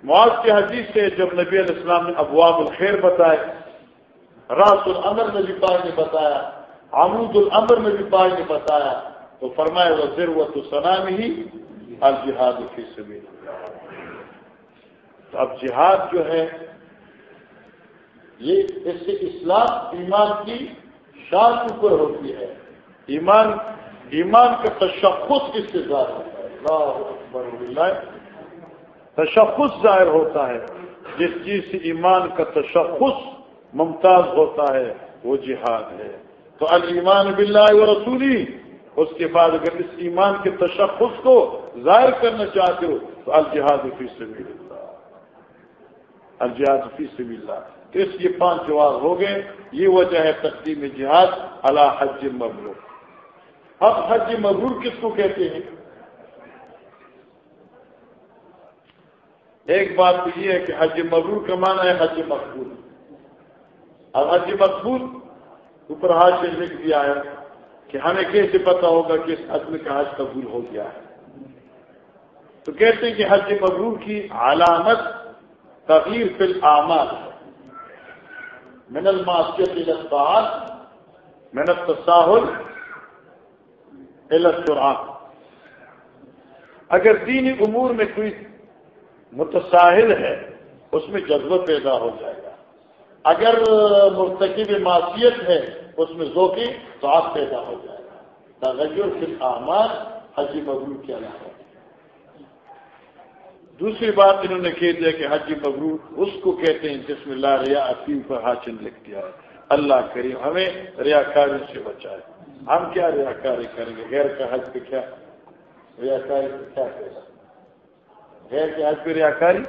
معاذ کے حدیث سے جب نبی علیہ السلام نے ابواب الخیر بتائے، راس العمر نبی پاک نے بتایا، عمود العمر نبی پاک نے بتایا، تو فرمائے وزیر و تو سنام ہی الجہاد فی سبیل تو اب جہاد جو ہے، یہ اس سے اسلام ایمان کی شان اوپر ہوتی ہے۔ ایمان ایمان کا تشخص کس سے ظاہر ہوتا ہے۔ تشخص ظاہر ہوتا ہے۔ جس چیز سے ایمان کا تشخص ممتاز ہوتا ہے، وہ جہاد ہے۔ تو المان باللہ و رسولی، اس کے بعد اگر اس ایمان کے تشخص کو ظاہر کرنا چاہتے ہو، تو الجہاد فی سبیل اللہ۔ الجہاد فی سبیل اللہ۔ اس یہ پانچ جواب ہو گئے۔ یہ وجہ ہے تقدیم جہاد اللہ حج مبرور اب حج مبرور کس کو کہتے ہیں؟ ایک بات تو یہ ہے کہ حج مبرور کا معنی ہے حج مقبول۔ اب حج مقبول اوپر ہاتھ سے لکھ دیا ہے کہ ہمیں کیسے پتا ہوگا کہ اس عزم کا حج قبول ہو گیا ہے؟ تو کہتے ہیں کہ حج مبرور کی علامت تغیر فی العمال من الماسیت الاسباد من التساہل الاسرعان اگر دینی امور میں کوئی متساہل ہے، اس میں جذبہ پیدا ہو جائے گا۔ اگر مرتکب معاشیت ہے، اس میں ذوقی تو آپ پیدا ہو جائے گا۔ تغیر صرف احمد حجی مبرور کیا جاتا ہے۔ دوسری بات انہوں نے کہہ دیا کہ حجی مبرور اس کو کہتے ہیں جس میں اللہ ریا عقیم پر حاصل لکھ دیا ہے۔ اللہ کریم ہمیں ریا سے بچائے۔ ہم کیا ریا کاری کریں گے؟ غیر کا حج پہ کیا؟ ریا کاری کیا کہے گا غیر کے حج پہ ریا کاری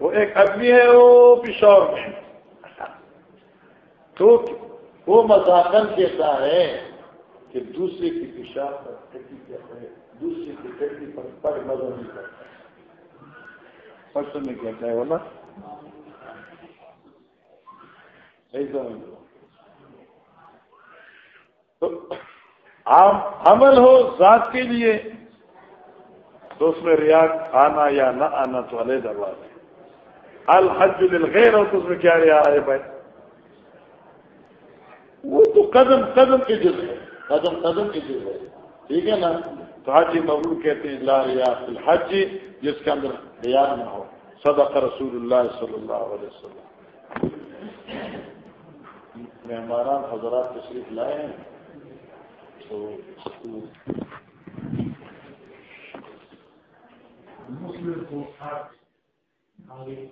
وہ ایک آدمی ہے، وہ پشور میں تو وہ مذاکر کہتا ہے کہ دوسرے کی پیشاب پر کھٹی کہتا ہے دوسرے کی کھٹی پر پر مزہ نہیں کرتا۔ پرسن میں کہتا ہے وہ نا تو عمل ہو ذات کے لیے، تو اس میں ریاض آنا یا نہ آنا تو علیحدہ بات ہے۔ الحج للغیر، اور اس میں کیا ریا ہے بھائی؟ وہ تو قدم قدم کی جز ہے۔ قدم قدم کی جز ہے۔ ٹھیک ہے نا؟ تو حج مبرو کہتے ہیں، لا ریاض الحج، جس کے اندر ریاض نہ ہو۔ صدق رسول اللہ صلی اللہ علیہ وسلم۔ مہمان حضرات تشریف لائے ہیں۔ مسلم کو آگے